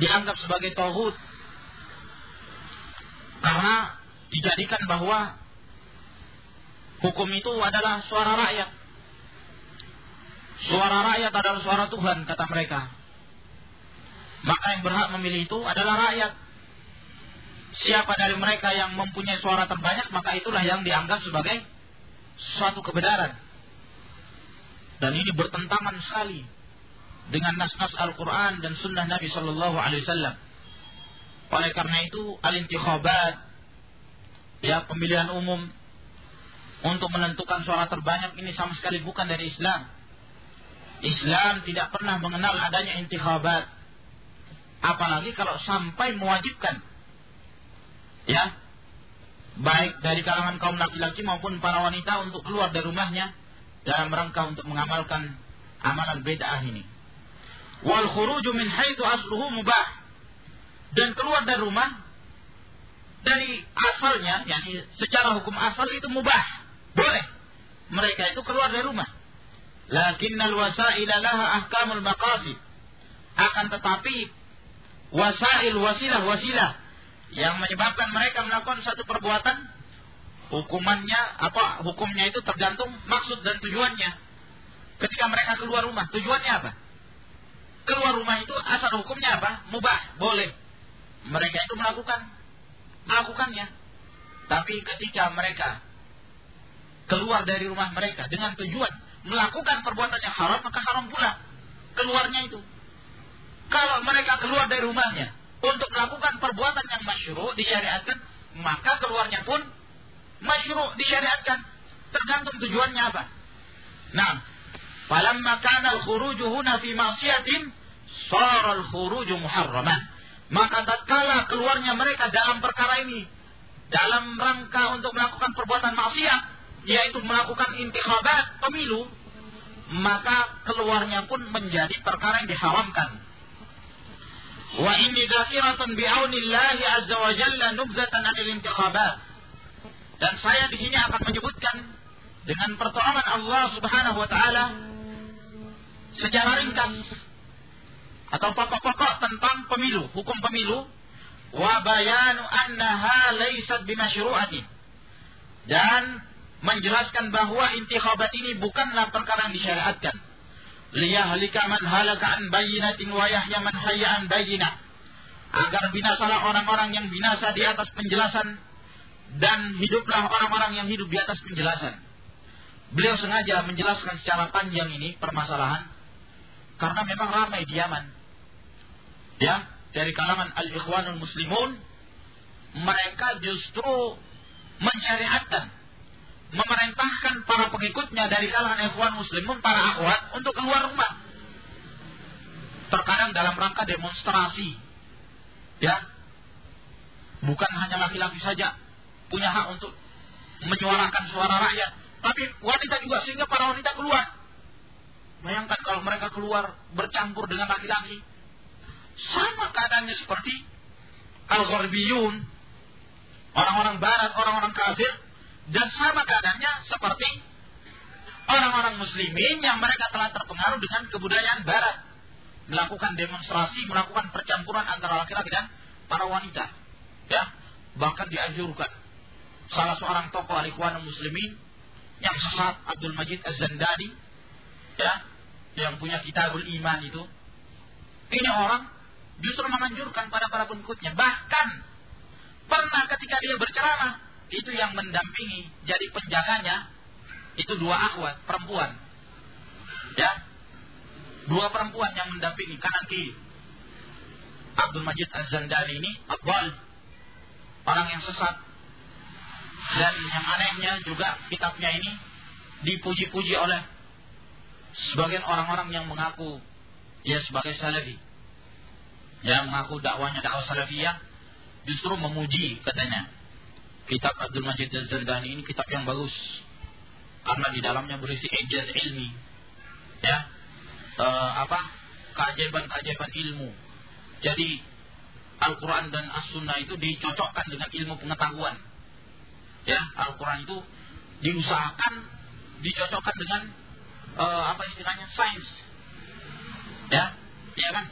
dianggap sebagai tauhid karena dijadikan bahwa hukum itu adalah suara rakyat. Suara rakyat adalah suara Tuhan kata mereka. Maka yang berhak memilih itu adalah rakyat. Siapa dari mereka yang mempunyai suara terbanyak maka itulah yang dianggap sebagai suatu kebenaran. Dan ini bertentangan sekali dengan nas-nas Al-Quran dan Sunnah Nabi Shallallahu Alaihi Wasallam. Oleh karena itu, al-intikhabat, ya pemilihan umum untuk menentukan suara terbanyak ini sama sekali bukan dari Islam. Islam tidak pernah mengenal adanya intikhabat. Apalagi kalau sampai mewajibkan. Ya. Baik dari kalangan kaum laki-laki maupun para wanita untuk keluar dari rumahnya dalam rangka untuk mengamalkan amalan bid'ah ini wal khuruju min haitsu asluhu mubah dan keluar dari rumah dari asalnya yakni secara hukum asal itu mubah. Boleh. Mereka itu keluar dari rumah. Lakinnal wasaila laha ahkamul maqasid. Akan tetapi wasail wasilah wasilah yang menyebabkan mereka melakukan satu perbuatan hukumannya apa hukumnya itu tergantung maksud dan tujuannya. Ketika mereka keluar rumah tujuannya apa? Keluar rumah itu asal hukumnya apa? Mubah, boleh. Mereka itu melakukan melakukannya. Tapi ketika mereka keluar dari rumah mereka dengan tujuan melakukan perbuatan yang haram, maka haram pula keluarnya itu. Kalau mereka keluar dari rumahnya untuk melakukan perbuatan yang masyru disyariatkan, maka keluarnya pun masyru disyariatkan. Tergantung tujuannya apa. Nah, falamma kana al-khuruju huna fi ma'siyatin saral khuruju muharraman. Maka tatkala keluarnya mereka dalam perkara ini dalam rangka untuk melakukan perbuatan maksiat yaitu melakukan intikhabat pemilu maka keluarnya pun menjadi perkara yang diharamkan. Wa inni dzakiratan bi'aunillahi azza wa jalla nubzatan 'anil intikhabat. Dan saya di sini akan menyebutkan dengan pertolongan Allah Subhanahu wa taala secara ringkas atau pokok-pokok tentang pemilu, hukum pemilu wa bayanu annaha laysat bimasyru'atin. Dan menjelaskan bahwa intikhabat ini bukanlah perkara yang disyariatkan. Liyahlika man halaka an bayyinatin wa yahya man hayya an bayyinah. Agar binasalah orang-orang yang binasa di atas penjelasan dan hiduplah orang-orang yang hidup di atas penjelasan. Beliau sengaja menjelaskan secara panjang ini permasalahan karena memang ramai di Yaman ya dari kalangan al-ikhwanul muslimun mereka justru mensyariatkan memerintahkan para pengikutnya dari kalangan ikhwan muslimun para akhwat untuk keluar rumah. Terkadang dalam rangka demonstrasi. Ya bukan hanya laki-laki saja punya hak untuk menyuarakan suara rakyat tapi wanita juga sehingga para wanita keluar. Bayangkan kalau mereka keluar bercampur dengan laki-laki sama keadaannya seperti Al-Gharbiyun, orang-orang barat, orang-orang kafir, dan sama keadaannya seperti orang-orang muslimin yang mereka telah terpengaruh dengan kebudayaan barat. Melakukan demonstrasi, melakukan percampuran antara laki-laki dan para wanita. Ya, bahkan dianjurkan. Salah seorang tokoh al muslimin yang sesat Abdul Majid Az-Zandani ya, yang punya kitabul iman itu. Ini orang justru menganjurkan pada para pengikutnya. Bahkan pernah ketika dia berceramah, itu yang mendampingi jadi penjaganya itu dua akhwat perempuan. Ya. Dua perempuan yang mendampingi kanan kiri. Abdul Majid Az-Zandari ini abwal orang yang sesat. Dan yang anehnya juga kitabnya ini dipuji-puji oleh sebagian orang-orang yang mengaku ya sebagai salafi yang mengaku dakwanya dakwah salafiyah justru memuji katanya. Kitab Abdul Majid Az-Zardani ini kitab yang bagus. Karena di dalamnya berisi ijaz ilmi. Ya. Uh, apa? Keajaiban-keajaiban ilmu. Jadi Al-Quran dan As-Sunnah itu dicocokkan dengan ilmu pengetahuan. Ya Al-Quran itu diusahakan dicocokkan dengan uh, apa istilahnya? Sains. Ya ya kan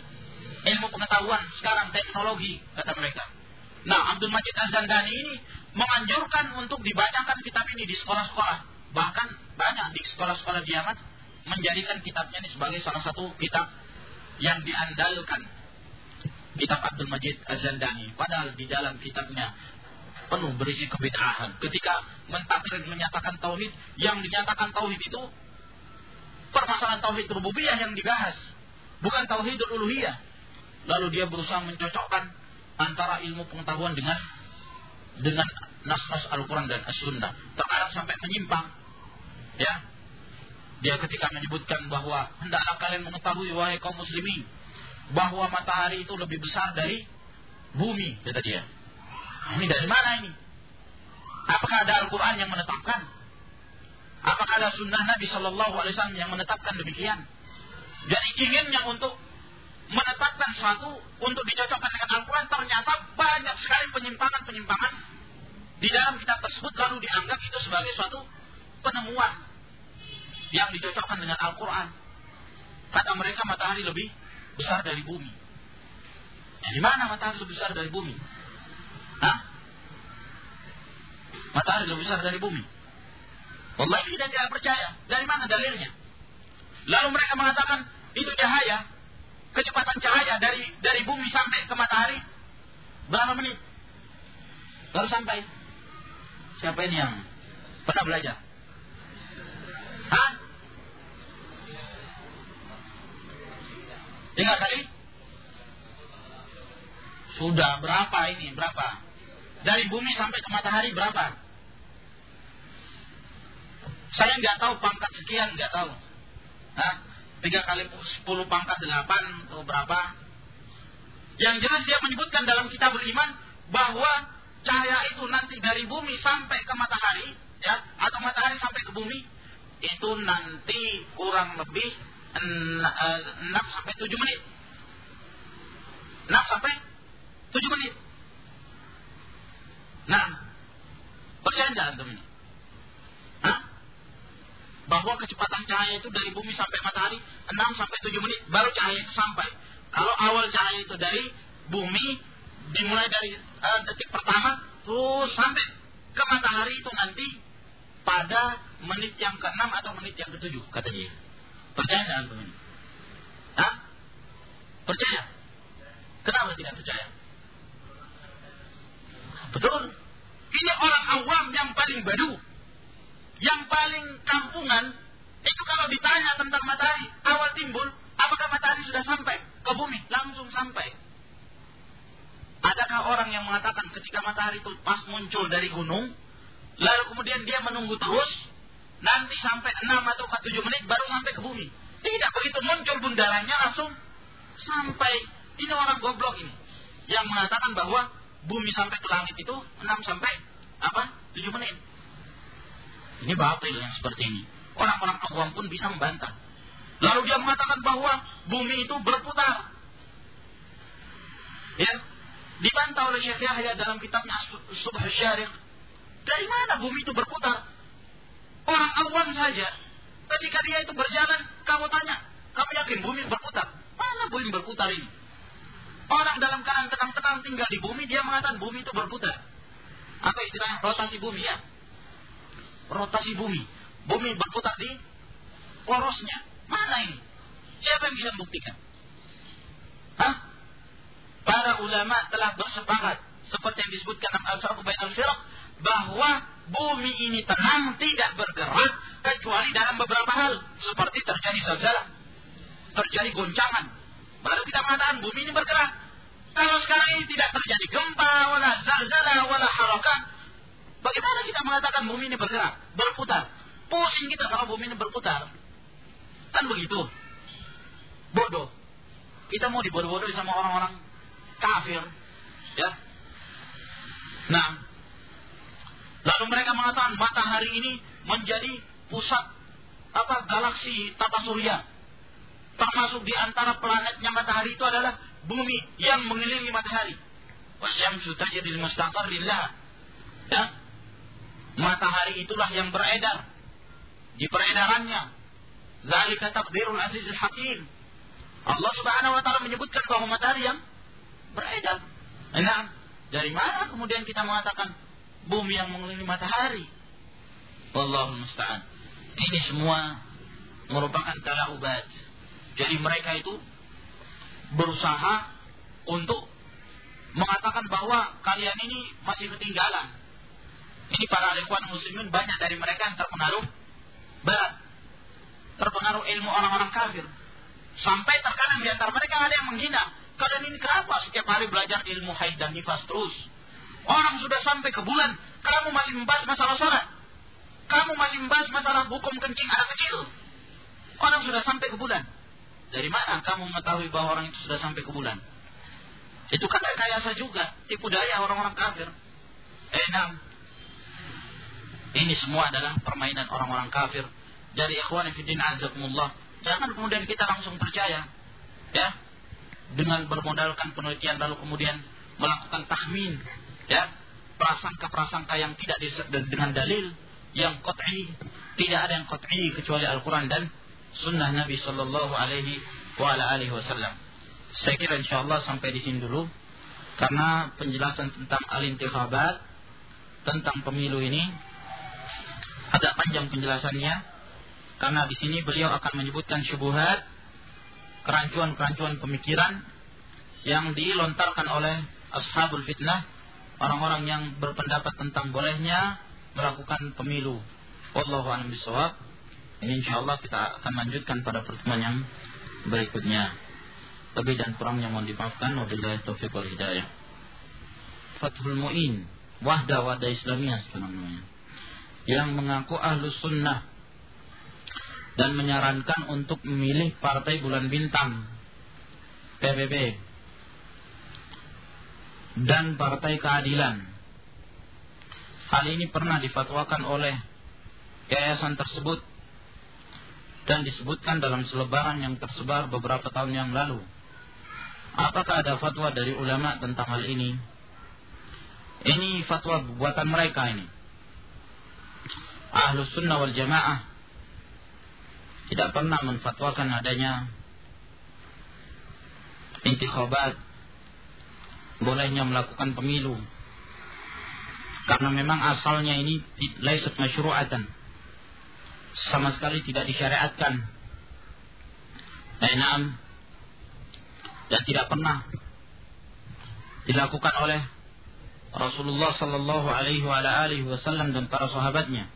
ilmu pengetahuan sekarang teknologi kata mereka nah Abdul Majid Az-Zandani ini menganjurkan untuk dibacakan kitab ini di sekolah-sekolah. Bahkan banyak di sekolah-sekolah diamat menjadikan kitabnya ini sebagai salah satu kitab yang diandalkan. Kitab Abdul Majid Az-Zandani. Padahal di dalam kitabnya penuh berisi kebid'ahan. Ketika mentakrir menyatakan tauhid, yang dinyatakan tauhid itu permasalahan tauhid rububiyah yang dibahas, bukan tauhid uluhiyah. Lalu dia berusaha mencocokkan antara ilmu pengetahuan dengan dengan nas-nas Al-Quran dan As-Sunnah. Terkadang sampai menyimpang. Ya. Dia ketika menyebutkan bahwa hendaklah kalian mengetahui wahai kaum muslimin bahwa matahari itu lebih besar dari bumi, kata dia. Ini dari mana ini? Apakah ada Al-Quran yang menetapkan? Apakah ada sunnah Nabi Shallallahu Alaihi Wasallam yang menetapkan demikian? Jadi inginnya untuk menetapkan suatu untuk dicocokkan dengan Al-Quran ternyata banyak sekali penyimpangan-penyimpangan di dalam kitab tersebut lalu dianggap itu sebagai suatu penemuan yang dicocokkan dengan Al-Quran. Kata mereka matahari lebih besar dari bumi. Ya, di mana matahari lebih besar dari bumi? Hah? Matahari lebih besar dari bumi. Wallahi kita tidak percaya. Dari mana dalilnya? Lalu mereka mengatakan itu cahaya. Kecepatan cahaya dari dari bumi sampai ke matahari berapa menit? Baru sampai. Siapa ini yang pernah belajar? Hah? Tiga kali? Sudah berapa ini? Berapa? Dari bumi sampai ke matahari berapa? Saya nggak tahu pangkat sekian, nggak tahu. Hah? Tiga kali sepuluh pangkat delapan atau berapa? Yang jelas dia menyebutkan dalam kitab beriman bahwa cahaya itu nanti dari bumi sampai ke matahari, ya, atau matahari sampai ke bumi, itu nanti kurang lebih 6 eh, sampai 7 menit. 6 sampai 7 menit. Nah, percaya antum ini? Bahwa kecepatan cahaya itu dari bumi sampai matahari 6 sampai 7 menit baru cahaya itu sampai. Kalau awal cahaya itu dari bumi dimulai dari uh, detik pertama terus sampai ke matahari itu nanti pada menit yang ke-6 atau menit yang ke-7 kata dia. Percaya dengan ini? Hah? Percaya? Kenapa tidak percaya? Betul. Ini orang awam yang paling badu. Yang paling kampungan. Itu kalau ditanya tentang matahari. Awal timbul. Apakah matahari sudah sampai ke bumi? Langsung sampai. Adakah orang yang mengatakan ketika matahari itu pas muncul dari gunung, lalu kemudian dia menunggu terus, nanti sampai 6 atau 7 menit baru sampai ke bumi. Tidak begitu muncul bundarannya langsung sampai. Ini orang goblok ini. Yang mengatakan bahwa bumi sampai ke langit itu 6 sampai apa? 7 menit. Ini batil yang seperti ini. Orang-orang awam pun bisa membantah. Lalu dia mengatakan bahwa bumi itu berputar. Ya, Dibantah oleh Syekh Yahya dalam kitabnya Subh Syarif. Dari mana bumi itu berputar? Orang awam saja. Ketika dia itu berjalan, kamu tanya, kamu yakin bumi berputar? Mana bumi berputar ini? Orang dalam keadaan tenang-tenang tinggal di bumi, dia mengatakan bumi itu berputar. Apa istilahnya? Rotasi bumi ya. Rotasi bumi. Bumi berputar di porosnya. Mana ini? Siapa yang bisa membuktikan? Hah? para ulama telah bersepakat seperti yang disebutkan dalam Al-Sarq Bain Al-Firaq bahwa bumi ini tenang tidak bergerak kecuali dalam beberapa hal seperti terjadi zalzalah, terjadi goncangan. Baru kita mengatakan bumi ini bergerak. Kalau sekarang ini tidak terjadi gempa, wala zalzalah, wala harakat, bagaimana kita mengatakan bumi ini bergerak, berputar? Pusing kita kalau bumi ini berputar. Kan begitu. Bodoh. Kita mau dibodoh-bodoh sama orang-orang kafir. Ya. Nah, Lalu mereka mengatakan matahari ini menjadi pusat apa galaksi tata surya. Termasuk di antara planetnya matahari itu adalah bumi yang mengelilingi matahari. Wasyamsu tajri li mustaqarrillah. Ya. Matahari itulah yang beredar di peredarannya. Zalika takdirul azizul hakim. Allah Subhanahu wa taala menyebutkan bahwa matahari yang beredar. Nah, dari mana kemudian kita mengatakan bumi yang mengelilingi matahari. Wallahu musta'an. Ini semua merupakan talaubat. Jadi mereka itu berusaha untuk mengatakan bahwa kalian ini masih ketinggalan. Ini para ikhwan muslimin banyak dari mereka yang terpengaruh berat. Terpengaruh ilmu orang-orang kafir. Sampai terkadang di antara mereka ada yang menghina. Kalian ini kenapa setiap hari belajar ilmu haid dan nifas terus? Orang sudah sampai ke bulan, kamu masih membahas masalah sholat. Kamu masih membahas masalah hukum kencing anak kecil. Orang sudah sampai ke bulan. Dari mana kamu mengetahui bahwa orang itu sudah sampai ke bulan? Itu kan rekayasa juga, tipu daya orang-orang kafir. Eh, enam. Ini semua adalah permainan orang-orang kafir dari ikhwan fillah azakumullah. Jangan kemudian kita langsung percaya. Ya. Dengan bermodalkan penelitian lalu kemudian melakukan tahmin ya prasangka-prasangka yang tidak dengan dalil yang qat'i tidak ada yang qat'i kecuali Al-Qur'an dan sunnah Nabi sallallahu alaihi wa ala alihi wasallam. Saya kira insyaallah sampai di sini dulu karena penjelasan tentang al-intikhabat tentang pemilu ini agak panjang penjelasannya karena di sini beliau akan menyebutkan syubhat kerancuan-kerancuan pemikiran yang dilontarkan oleh ashabul fitnah orang-orang yang berpendapat tentang bolehnya melakukan pemilu. Wallahu a'lam bishawab. Ini insyaallah kita akan lanjutkan pada pertemuan yang berikutnya. Lebih dan kurangnya mohon dimaafkan. Wabillahi taufiq wal hidayah. Fathul Mu'in, Wahda Wahda Islamiyah namanya. Yang mengaku ahlu sunnah dan menyarankan untuk memilih partai bulan bintang PBB dan Partai Keadilan. Hal ini pernah difatwakan oleh yayasan tersebut dan disebutkan dalam selebaran yang tersebar beberapa tahun yang lalu. Apakah ada fatwa dari ulama tentang hal ini? Ini fatwa buatan mereka ini. Ahlus sunnah wal jamaah tidak pernah menfatwakan adanya intikhabat bolehnya melakukan pemilu. Karena memang asalnya ini laisat masyru'atan. Sama sekali tidak disyariatkan. Naam dan tidak pernah dilakukan oleh Rasulullah sallallahu alaihi wasallam dan para sahabatnya.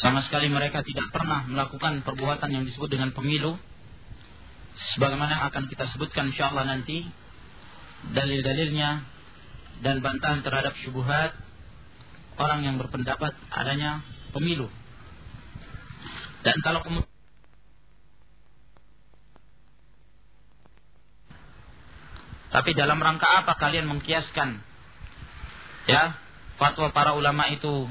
Sama sekali mereka tidak pernah melakukan perbuatan yang disebut dengan pemilu sebagaimana akan kita sebutkan insyaallah nanti dalil-dalilnya dan bantahan terhadap syubhat orang yang berpendapat adanya pemilu. Dan kalau kemudian Tapi dalam rangka apa kalian mengkiaskan ya fatwa para ulama itu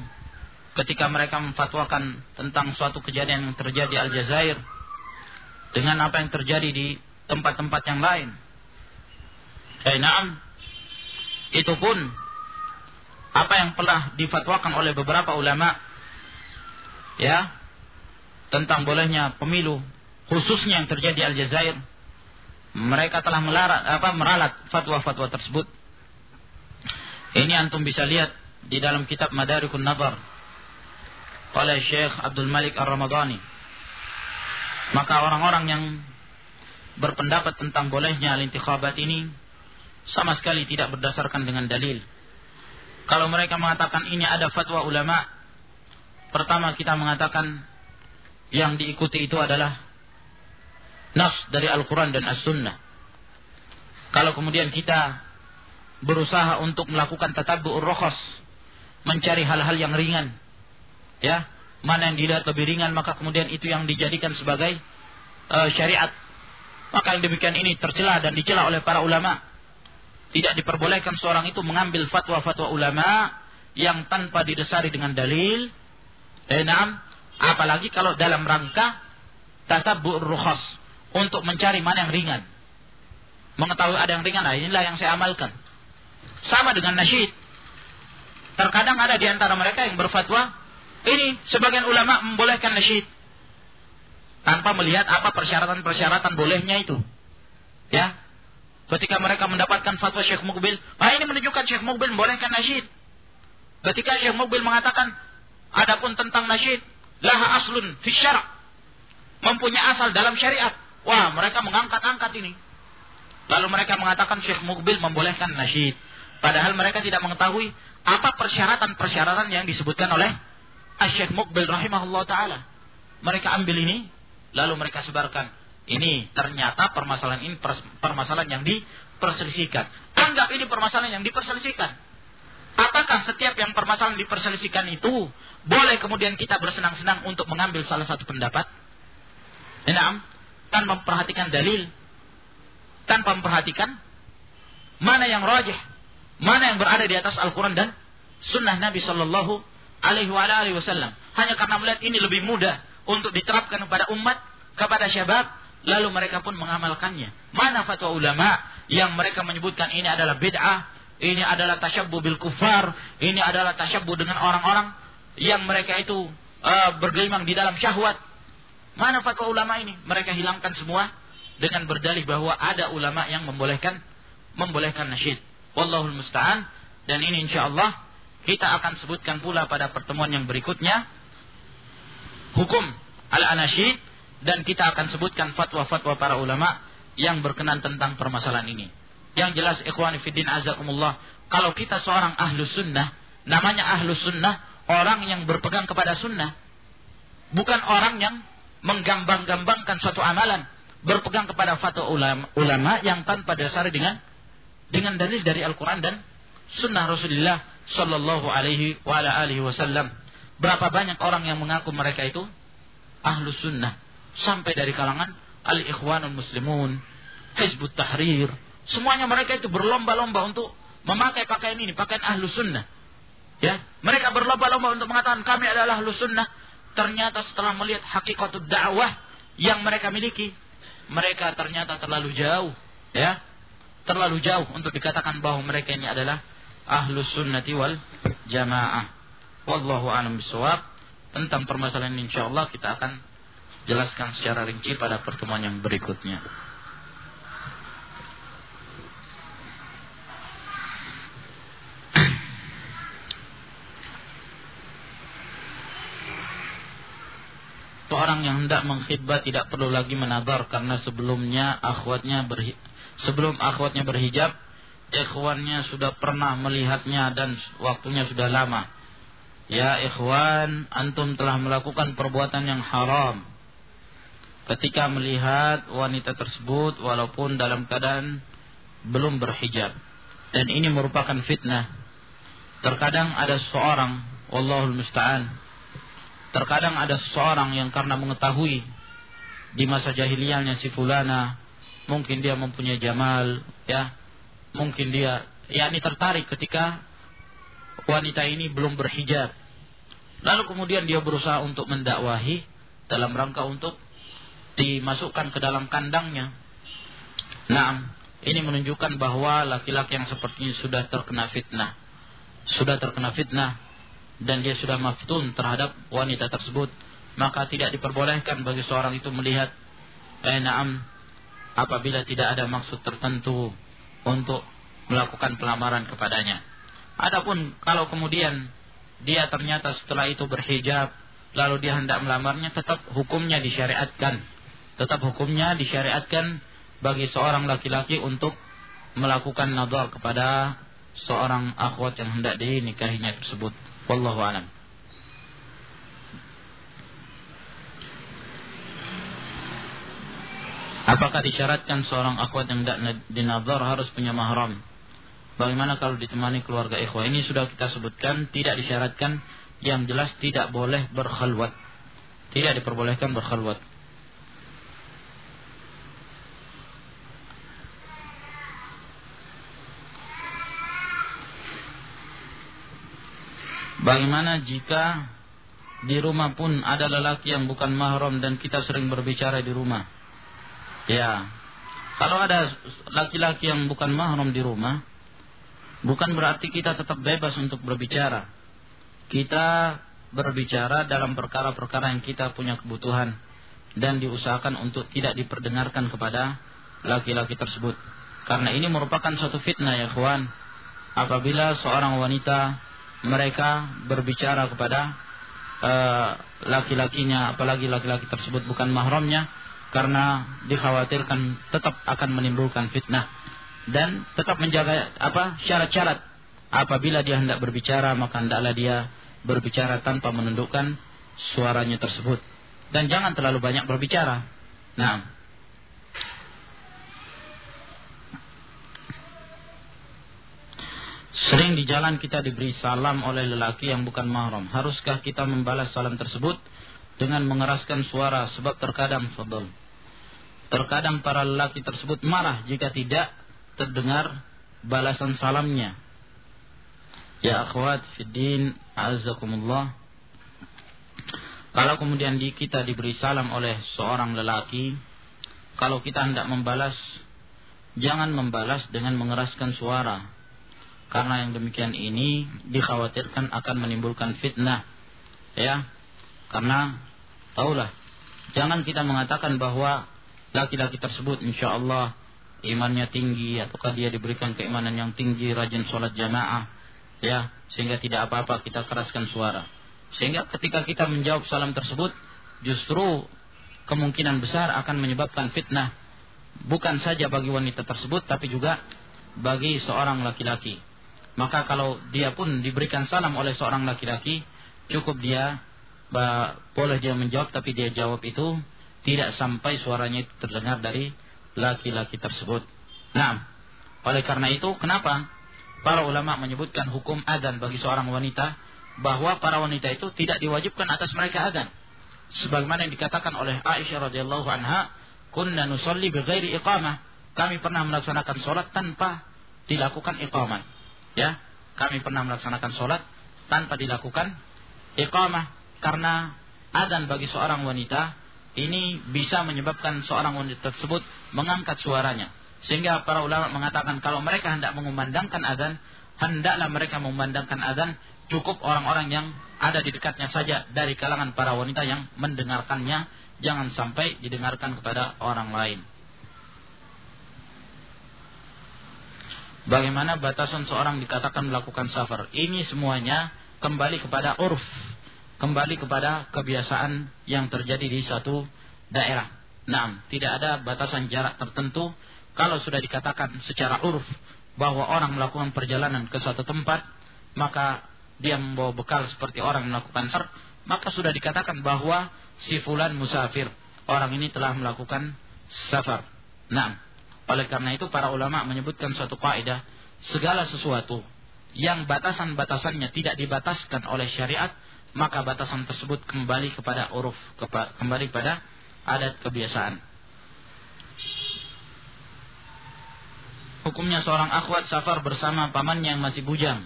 ketika mereka memfatwakan tentang suatu kejadian yang terjadi di Aljazair dengan apa yang terjadi di tempat-tempat yang lain? Eh, naam. Itu pun apa yang telah difatwakan oleh beberapa ulama ya tentang bolehnya pemilu khususnya yang terjadi di Aljazair mereka telah melarat apa meralat fatwa-fatwa tersebut ini antum bisa lihat di dalam kitab Madarikun Nazar oleh Syekh Abdul Malik Ar-Ramadhani maka orang-orang yang berpendapat tentang bolehnya al-intikhabat ini sama sekali tidak berdasarkan dengan dalil. Kalau mereka mengatakan ini ada fatwa ulama, pertama kita mengatakan yang diikuti itu adalah nas dari Al-Quran dan As-Sunnah. Kalau kemudian kita berusaha untuk melakukan tatabu'ur rokhos, mencari hal-hal yang ringan, ya, mana yang dilihat lebih ringan, maka kemudian itu yang dijadikan sebagai uh, syariat. Maka yang demikian ini tercela dan dicela oleh para ulama tidak diperbolehkan seorang itu mengambil fatwa-fatwa ulama yang tanpa didasari dengan dalil. Enam, apalagi kalau dalam rangka tatabbu rukhas untuk mencari mana yang ringan. Mengetahui ada yang ringan, nah inilah yang saya amalkan. Sama dengan nasyid. Terkadang ada di antara mereka yang berfatwa, ini sebagian ulama membolehkan nasyid. Tanpa melihat apa persyaratan-persyaratan bolehnya itu. Ya, Ketika mereka mendapatkan fatwa Syekh Mukbil, ah ini menunjukkan Syekh Mukbil membolehkan nasyid. Ketika Syekh Mukbil mengatakan, adapun tentang nasyid, laha aslun fi syara' mempunyai asal dalam syariat. Wah, mereka mengangkat-angkat ini. Lalu mereka mengatakan Syekh Mukbil membolehkan nasyid. Padahal mereka tidak mengetahui apa persyaratan-persyaratan yang disebutkan oleh Syekh Mukbil rahimahullah taala. Mereka ambil ini, lalu mereka sebarkan. Ini ternyata permasalahan ini permasalahan yang diperselisihkan. Anggap ini permasalahan yang diperselisihkan. Apakah setiap yang permasalahan diperselisihkan itu boleh kemudian kita bersenang-senang untuk mengambil salah satu pendapat? Enam, tanpa memperhatikan dalil, tanpa memperhatikan mana yang rajih, mana yang berada di atas Al-Quran dan Sunnah Nabi Shallallahu Alaihi Wasallam. Hanya karena melihat ini lebih mudah untuk diterapkan kepada umat, kepada syabab, Lalu mereka pun mengamalkannya. Mana fatwa ulama yang mereka menyebutkan ini adalah bid'ah, ini adalah tasyabbu bil kufar, ini adalah tasyabbu dengan orang-orang yang mereka itu uh, bergelimang di dalam syahwat. Mana fatwa ulama ini? Mereka hilangkan semua dengan berdalih bahwa ada ulama yang membolehkan membolehkan nasyid. Wallahul musta'an dan ini insyaallah kita akan sebutkan pula pada pertemuan yang berikutnya hukum al-anasyid dan kita akan sebutkan fatwa-fatwa para ulama yang berkenan tentang permasalahan ini. Yang jelas ikhwan fiddin azakumullah, kalau kita seorang ahlu sunnah, namanya ahlu sunnah, orang yang berpegang kepada sunnah. Bukan orang yang menggambang-gambangkan suatu amalan. Berpegang kepada fatwa ulama, ulama yang tanpa dasar dengan dengan dalil dari Al-Quran dan sunnah Rasulullah Sallallahu alaihi wa alihi wasallam. Berapa banyak orang yang mengaku mereka itu ahlu sunnah sampai dari kalangan al-ikhwanul muslimun, Hizbut Tahrir, semuanya mereka itu berlomba-lomba untuk memakai pakaian ini, pakaian ahlu sunnah. Ya, mereka berlomba-lomba untuk mengatakan kami adalah ahlu sunnah. Ternyata setelah melihat hakikat dakwah yang mereka miliki, mereka ternyata terlalu jauh, ya, terlalu jauh untuk dikatakan bahwa mereka ini adalah ahlu sunnati wal jamaah. Wallahu a'lam bishawab. Tentang permasalahan ini insyaallah kita akan jelaskan secara rinci pada pertemuan yang berikutnya. Orang yang hendak mengkhidbah tidak perlu lagi menadar karena sebelumnya akhwatnya berhi sebelum akhwatnya berhijab ikhwannya sudah pernah melihatnya dan waktunya sudah lama. Ya ikhwan, antum telah melakukan perbuatan yang haram. Ketika melihat wanita tersebut walaupun dalam keadaan belum berhijab. Dan ini merupakan fitnah. Terkadang ada seorang wallahul musta'an. Terkadang ada seorang yang karena mengetahui di masa jahiliyahnya si fulana mungkin dia mempunyai jamal ya mungkin dia yakni tertarik ketika wanita ini belum berhijab lalu kemudian dia berusaha untuk mendakwahi dalam rangka untuk dimasukkan ke dalam kandangnya. Nah, ini menunjukkan bahwa laki-laki yang seperti ini sudah terkena fitnah. Sudah terkena fitnah dan dia sudah maftun terhadap wanita tersebut, maka tidak diperbolehkan bagi seorang itu melihat eh na'am apabila tidak ada maksud tertentu untuk melakukan pelamaran kepadanya. Adapun kalau kemudian dia ternyata setelah itu berhijab lalu dia hendak melamarnya tetap hukumnya disyariatkan tetap hukumnya disyariatkan bagi seorang laki-laki untuk melakukan nadar kepada seorang akhwat yang hendak dinikahinya tersebut. Wallahu a'lam. Apakah disyaratkan seorang akhwat yang hendak dinadar harus punya mahram? Bagaimana kalau ditemani keluarga ikhwah? Ini sudah kita sebutkan, tidak disyaratkan, yang jelas tidak boleh berkhalwat. Tidak diperbolehkan berkhalwat. Bagaimana jika di rumah pun ada lelaki yang bukan mahram dan kita sering berbicara di rumah? Ya, kalau ada laki-laki yang bukan mahram di rumah, bukan berarti kita tetap bebas untuk berbicara. Kita berbicara dalam perkara-perkara yang kita punya kebutuhan dan diusahakan untuk tidak diperdengarkan kepada laki-laki tersebut. Karena ini merupakan suatu fitnah ya kawan. Apabila seorang wanita mereka berbicara kepada uh, laki-lakinya apalagi laki-laki tersebut bukan mahramnya karena dikhawatirkan tetap akan menimbulkan fitnah dan tetap menjaga apa syarat-syarat apabila dia hendak berbicara maka hendaklah dia berbicara tanpa menundukkan suaranya tersebut dan jangan terlalu banyak berbicara. Nah, Sering di jalan kita diberi salam oleh lelaki yang bukan mahram. Haruskah kita membalas salam tersebut dengan mengeraskan suara sebab terkadang fadl. Terkadang para lelaki tersebut marah jika tidak terdengar balasan salamnya. Ya akhwat fiddin azakumullah. Kalau kemudian di kita diberi salam oleh seorang lelaki, kalau kita hendak membalas, jangan membalas dengan mengeraskan suara karena yang demikian ini dikhawatirkan akan menimbulkan fitnah. Ya. Karena taulah. Jangan kita mengatakan bahwa laki-laki tersebut insya Allah imannya tinggi ataukah dia diberikan keimanan yang tinggi rajin sholat jamaah ya sehingga tidak apa-apa kita keraskan suara. Sehingga ketika kita menjawab salam tersebut justru kemungkinan besar akan menyebabkan fitnah bukan saja bagi wanita tersebut tapi juga bagi seorang laki-laki. Maka kalau dia pun diberikan salam oleh seorang laki-laki, cukup dia boleh dia menjawab tapi dia jawab itu tidak sampai suaranya itu terdengar dari laki-laki tersebut. Nah, oleh karena itu kenapa para ulama menyebutkan hukum adzan bagi seorang wanita bahwa para wanita itu tidak diwajibkan atas mereka adzan. Sebagaimana yang dikatakan oleh Aisyah radhiyallahu anha, "Kunna nusalli bighairi iqamah." Kami pernah melaksanakan sholat tanpa dilakukan iqamah. Ya, kami pernah melaksanakan sholat tanpa dilakukan iqamah karena adan bagi seorang wanita ini bisa menyebabkan seorang wanita tersebut mengangkat suaranya. Sehingga para ulama mengatakan kalau mereka hendak mengumandangkan adan, hendaklah mereka mengumandangkan adan cukup orang-orang yang ada di dekatnya saja dari kalangan para wanita yang mendengarkannya, jangan sampai didengarkan kepada orang lain. Bagaimana batasan seorang dikatakan melakukan safar? Ini semuanya kembali kepada urf, kembali kepada kebiasaan yang terjadi di satu daerah. Nah, tidak ada batasan jarak tertentu. Kalau sudah dikatakan secara urf bahwa orang melakukan perjalanan ke suatu tempat, maka dia membawa bekal seperti orang melakukan safar, maka sudah dikatakan bahwa si fulan musafir. Orang ini telah melakukan safar. Nah, oleh karena itu para ulama menyebutkan suatu kaidah, segala sesuatu yang batasan-batasannya tidak dibataskan oleh syariat, maka batasan tersebut kembali kepada uruf, kembali pada adat kebiasaan. Hukumnya seorang akhwat safar bersama pamannya yang masih bujang.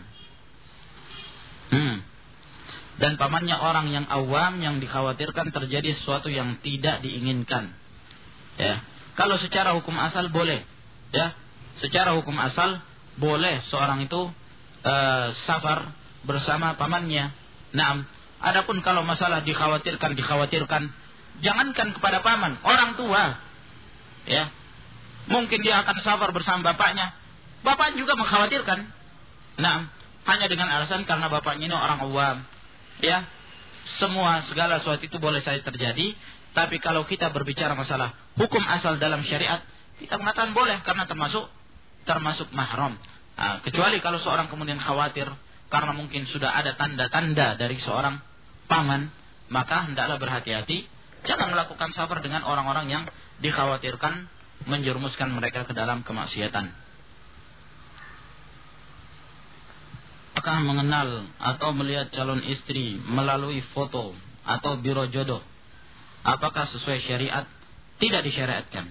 Hmm. Dan pamannya orang yang awam yang dikhawatirkan terjadi sesuatu yang tidak diinginkan. Ya. Kalau secara hukum asal boleh, ya. Secara hukum asal boleh seorang itu uh, safar bersama pamannya. Nah, adapun kalau masalah dikhawatirkan, dikhawatirkan, jangankan kepada paman, orang tua, ya. Mungkin dia akan safar bersama bapaknya. Bapak juga mengkhawatirkan. Nah, hanya dengan alasan karena bapaknya ini orang awam. Ya, semua segala sesuatu itu boleh saja terjadi tapi kalau kita berbicara masalah hukum asal dalam syariat, kita mengatakan boleh karena termasuk termasuk mahram. Nah, kecuali kalau seorang kemudian khawatir karena mungkin sudah ada tanda-tanda dari seorang paman, maka hendaklah berhati-hati, jangan melakukan safar dengan orang-orang yang dikhawatirkan menjerumuskan mereka ke dalam kemaksiatan. Apakah mengenal atau melihat calon istri melalui foto atau biro jodoh Apakah sesuai syariat? Tidak disyariatkan.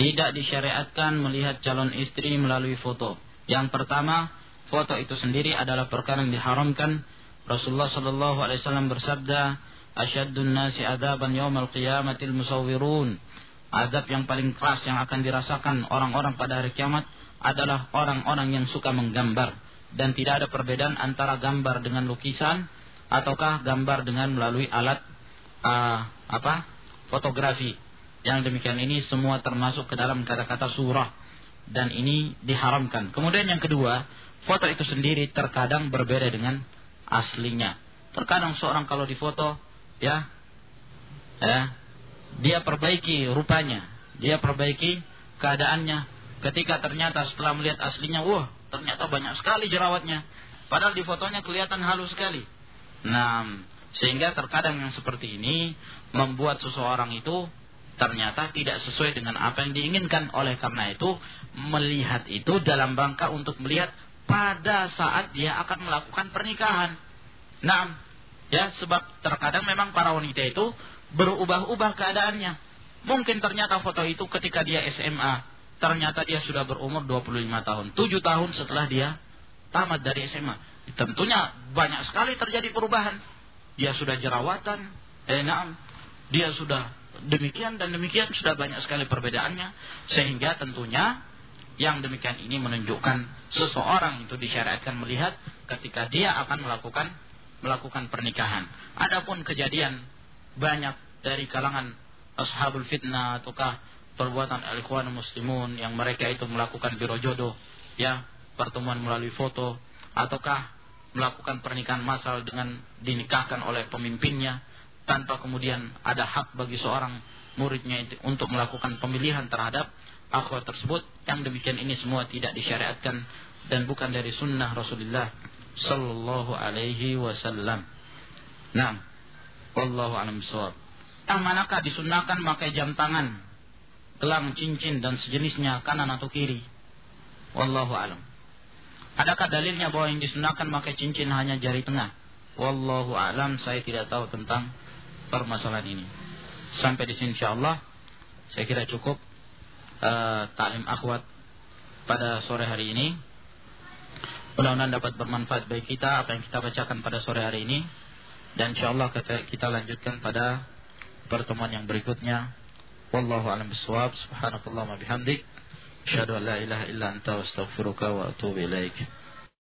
Tidak disyariatkan melihat calon istri melalui foto. Yang pertama, foto itu sendiri adalah perkara yang diharamkan Rasulullah sallallahu alaihi wasallam bersabda, "Asyaddun nasi adaban yaumal qiyamatil musawwirun." Adab yang paling keras yang akan dirasakan orang-orang pada hari kiamat adalah orang-orang yang suka menggambar dan tidak ada perbedaan antara gambar dengan lukisan ataukah gambar dengan melalui alat uh, apa fotografi yang demikian ini semua termasuk ke dalam kata-kata surah dan ini diharamkan. Kemudian yang kedua, foto itu sendiri terkadang berbeda dengan aslinya. Terkadang seorang kalau difoto ya ya dia perbaiki rupanya, dia perbaiki keadaannya. Ketika ternyata setelah melihat aslinya, wah ternyata banyak sekali jerawatnya. Padahal di fotonya kelihatan halus sekali. Nah, sehingga terkadang yang seperti ini membuat seseorang itu ternyata tidak sesuai dengan apa yang diinginkan. Oleh karena itu, melihat itu dalam rangka untuk melihat pada saat dia akan melakukan pernikahan. Nah, ya sebab terkadang memang para wanita itu berubah-ubah keadaannya. Mungkin ternyata foto itu ketika dia SMA, ternyata dia sudah berumur 25 tahun. 7 tahun setelah dia tamat dari SMA. Tentunya banyak sekali terjadi perubahan. Dia sudah jerawatan, eh, nah, dia sudah demikian dan demikian sudah banyak sekali perbedaannya sehingga tentunya yang demikian ini menunjukkan seseorang itu disyariatkan melihat ketika dia akan melakukan melakukan pernikahan. Adapun kejadian banyak dari kalangan ashabul fitnah ataukah perbuatan al-ikhwan muslimun yang mereka itu melakukan biro jodoh ya pertemuan melalui foto ataukah melakukan pernikahan massal dengan dinikahkan oleh pemimpinnya tanpa kemudian ada hak bagi seorang muridnya untuk melakukan pemilihan terhadap akhwat tersebut yang demikian ini semua tidak disyariatkan dan bukan dari sunnah Rasulullah sallallahu alaihi wasallam. Nah, wallahu alam bisawab. Yang manakah disunahkan memakai jam tangan, gelang cincin dan sejenisnya kanan atau kiri? Wallahu alam. Adakah dalilnya bahwa yang disunahkan memakai cincin hanya jari tengah? Wallahu alam, saya tidak tahu tentang permasalahan ini. Sampai di sini insyaallah saya kira cukup taklim akhwat pada sore hari ini. Mudah-mudahan dapat bermanfaat bagi kita apa yang kita bacakan pada sore hari ini dan insyaallah kita, kita lanjutkan pada pertemuan yang berikutnya. Wallahu a'lam bishawab. Subhanakallahumma bihamdik, asyhadu an la ilaha illa anta astaghfiruka wa atubu ilaik.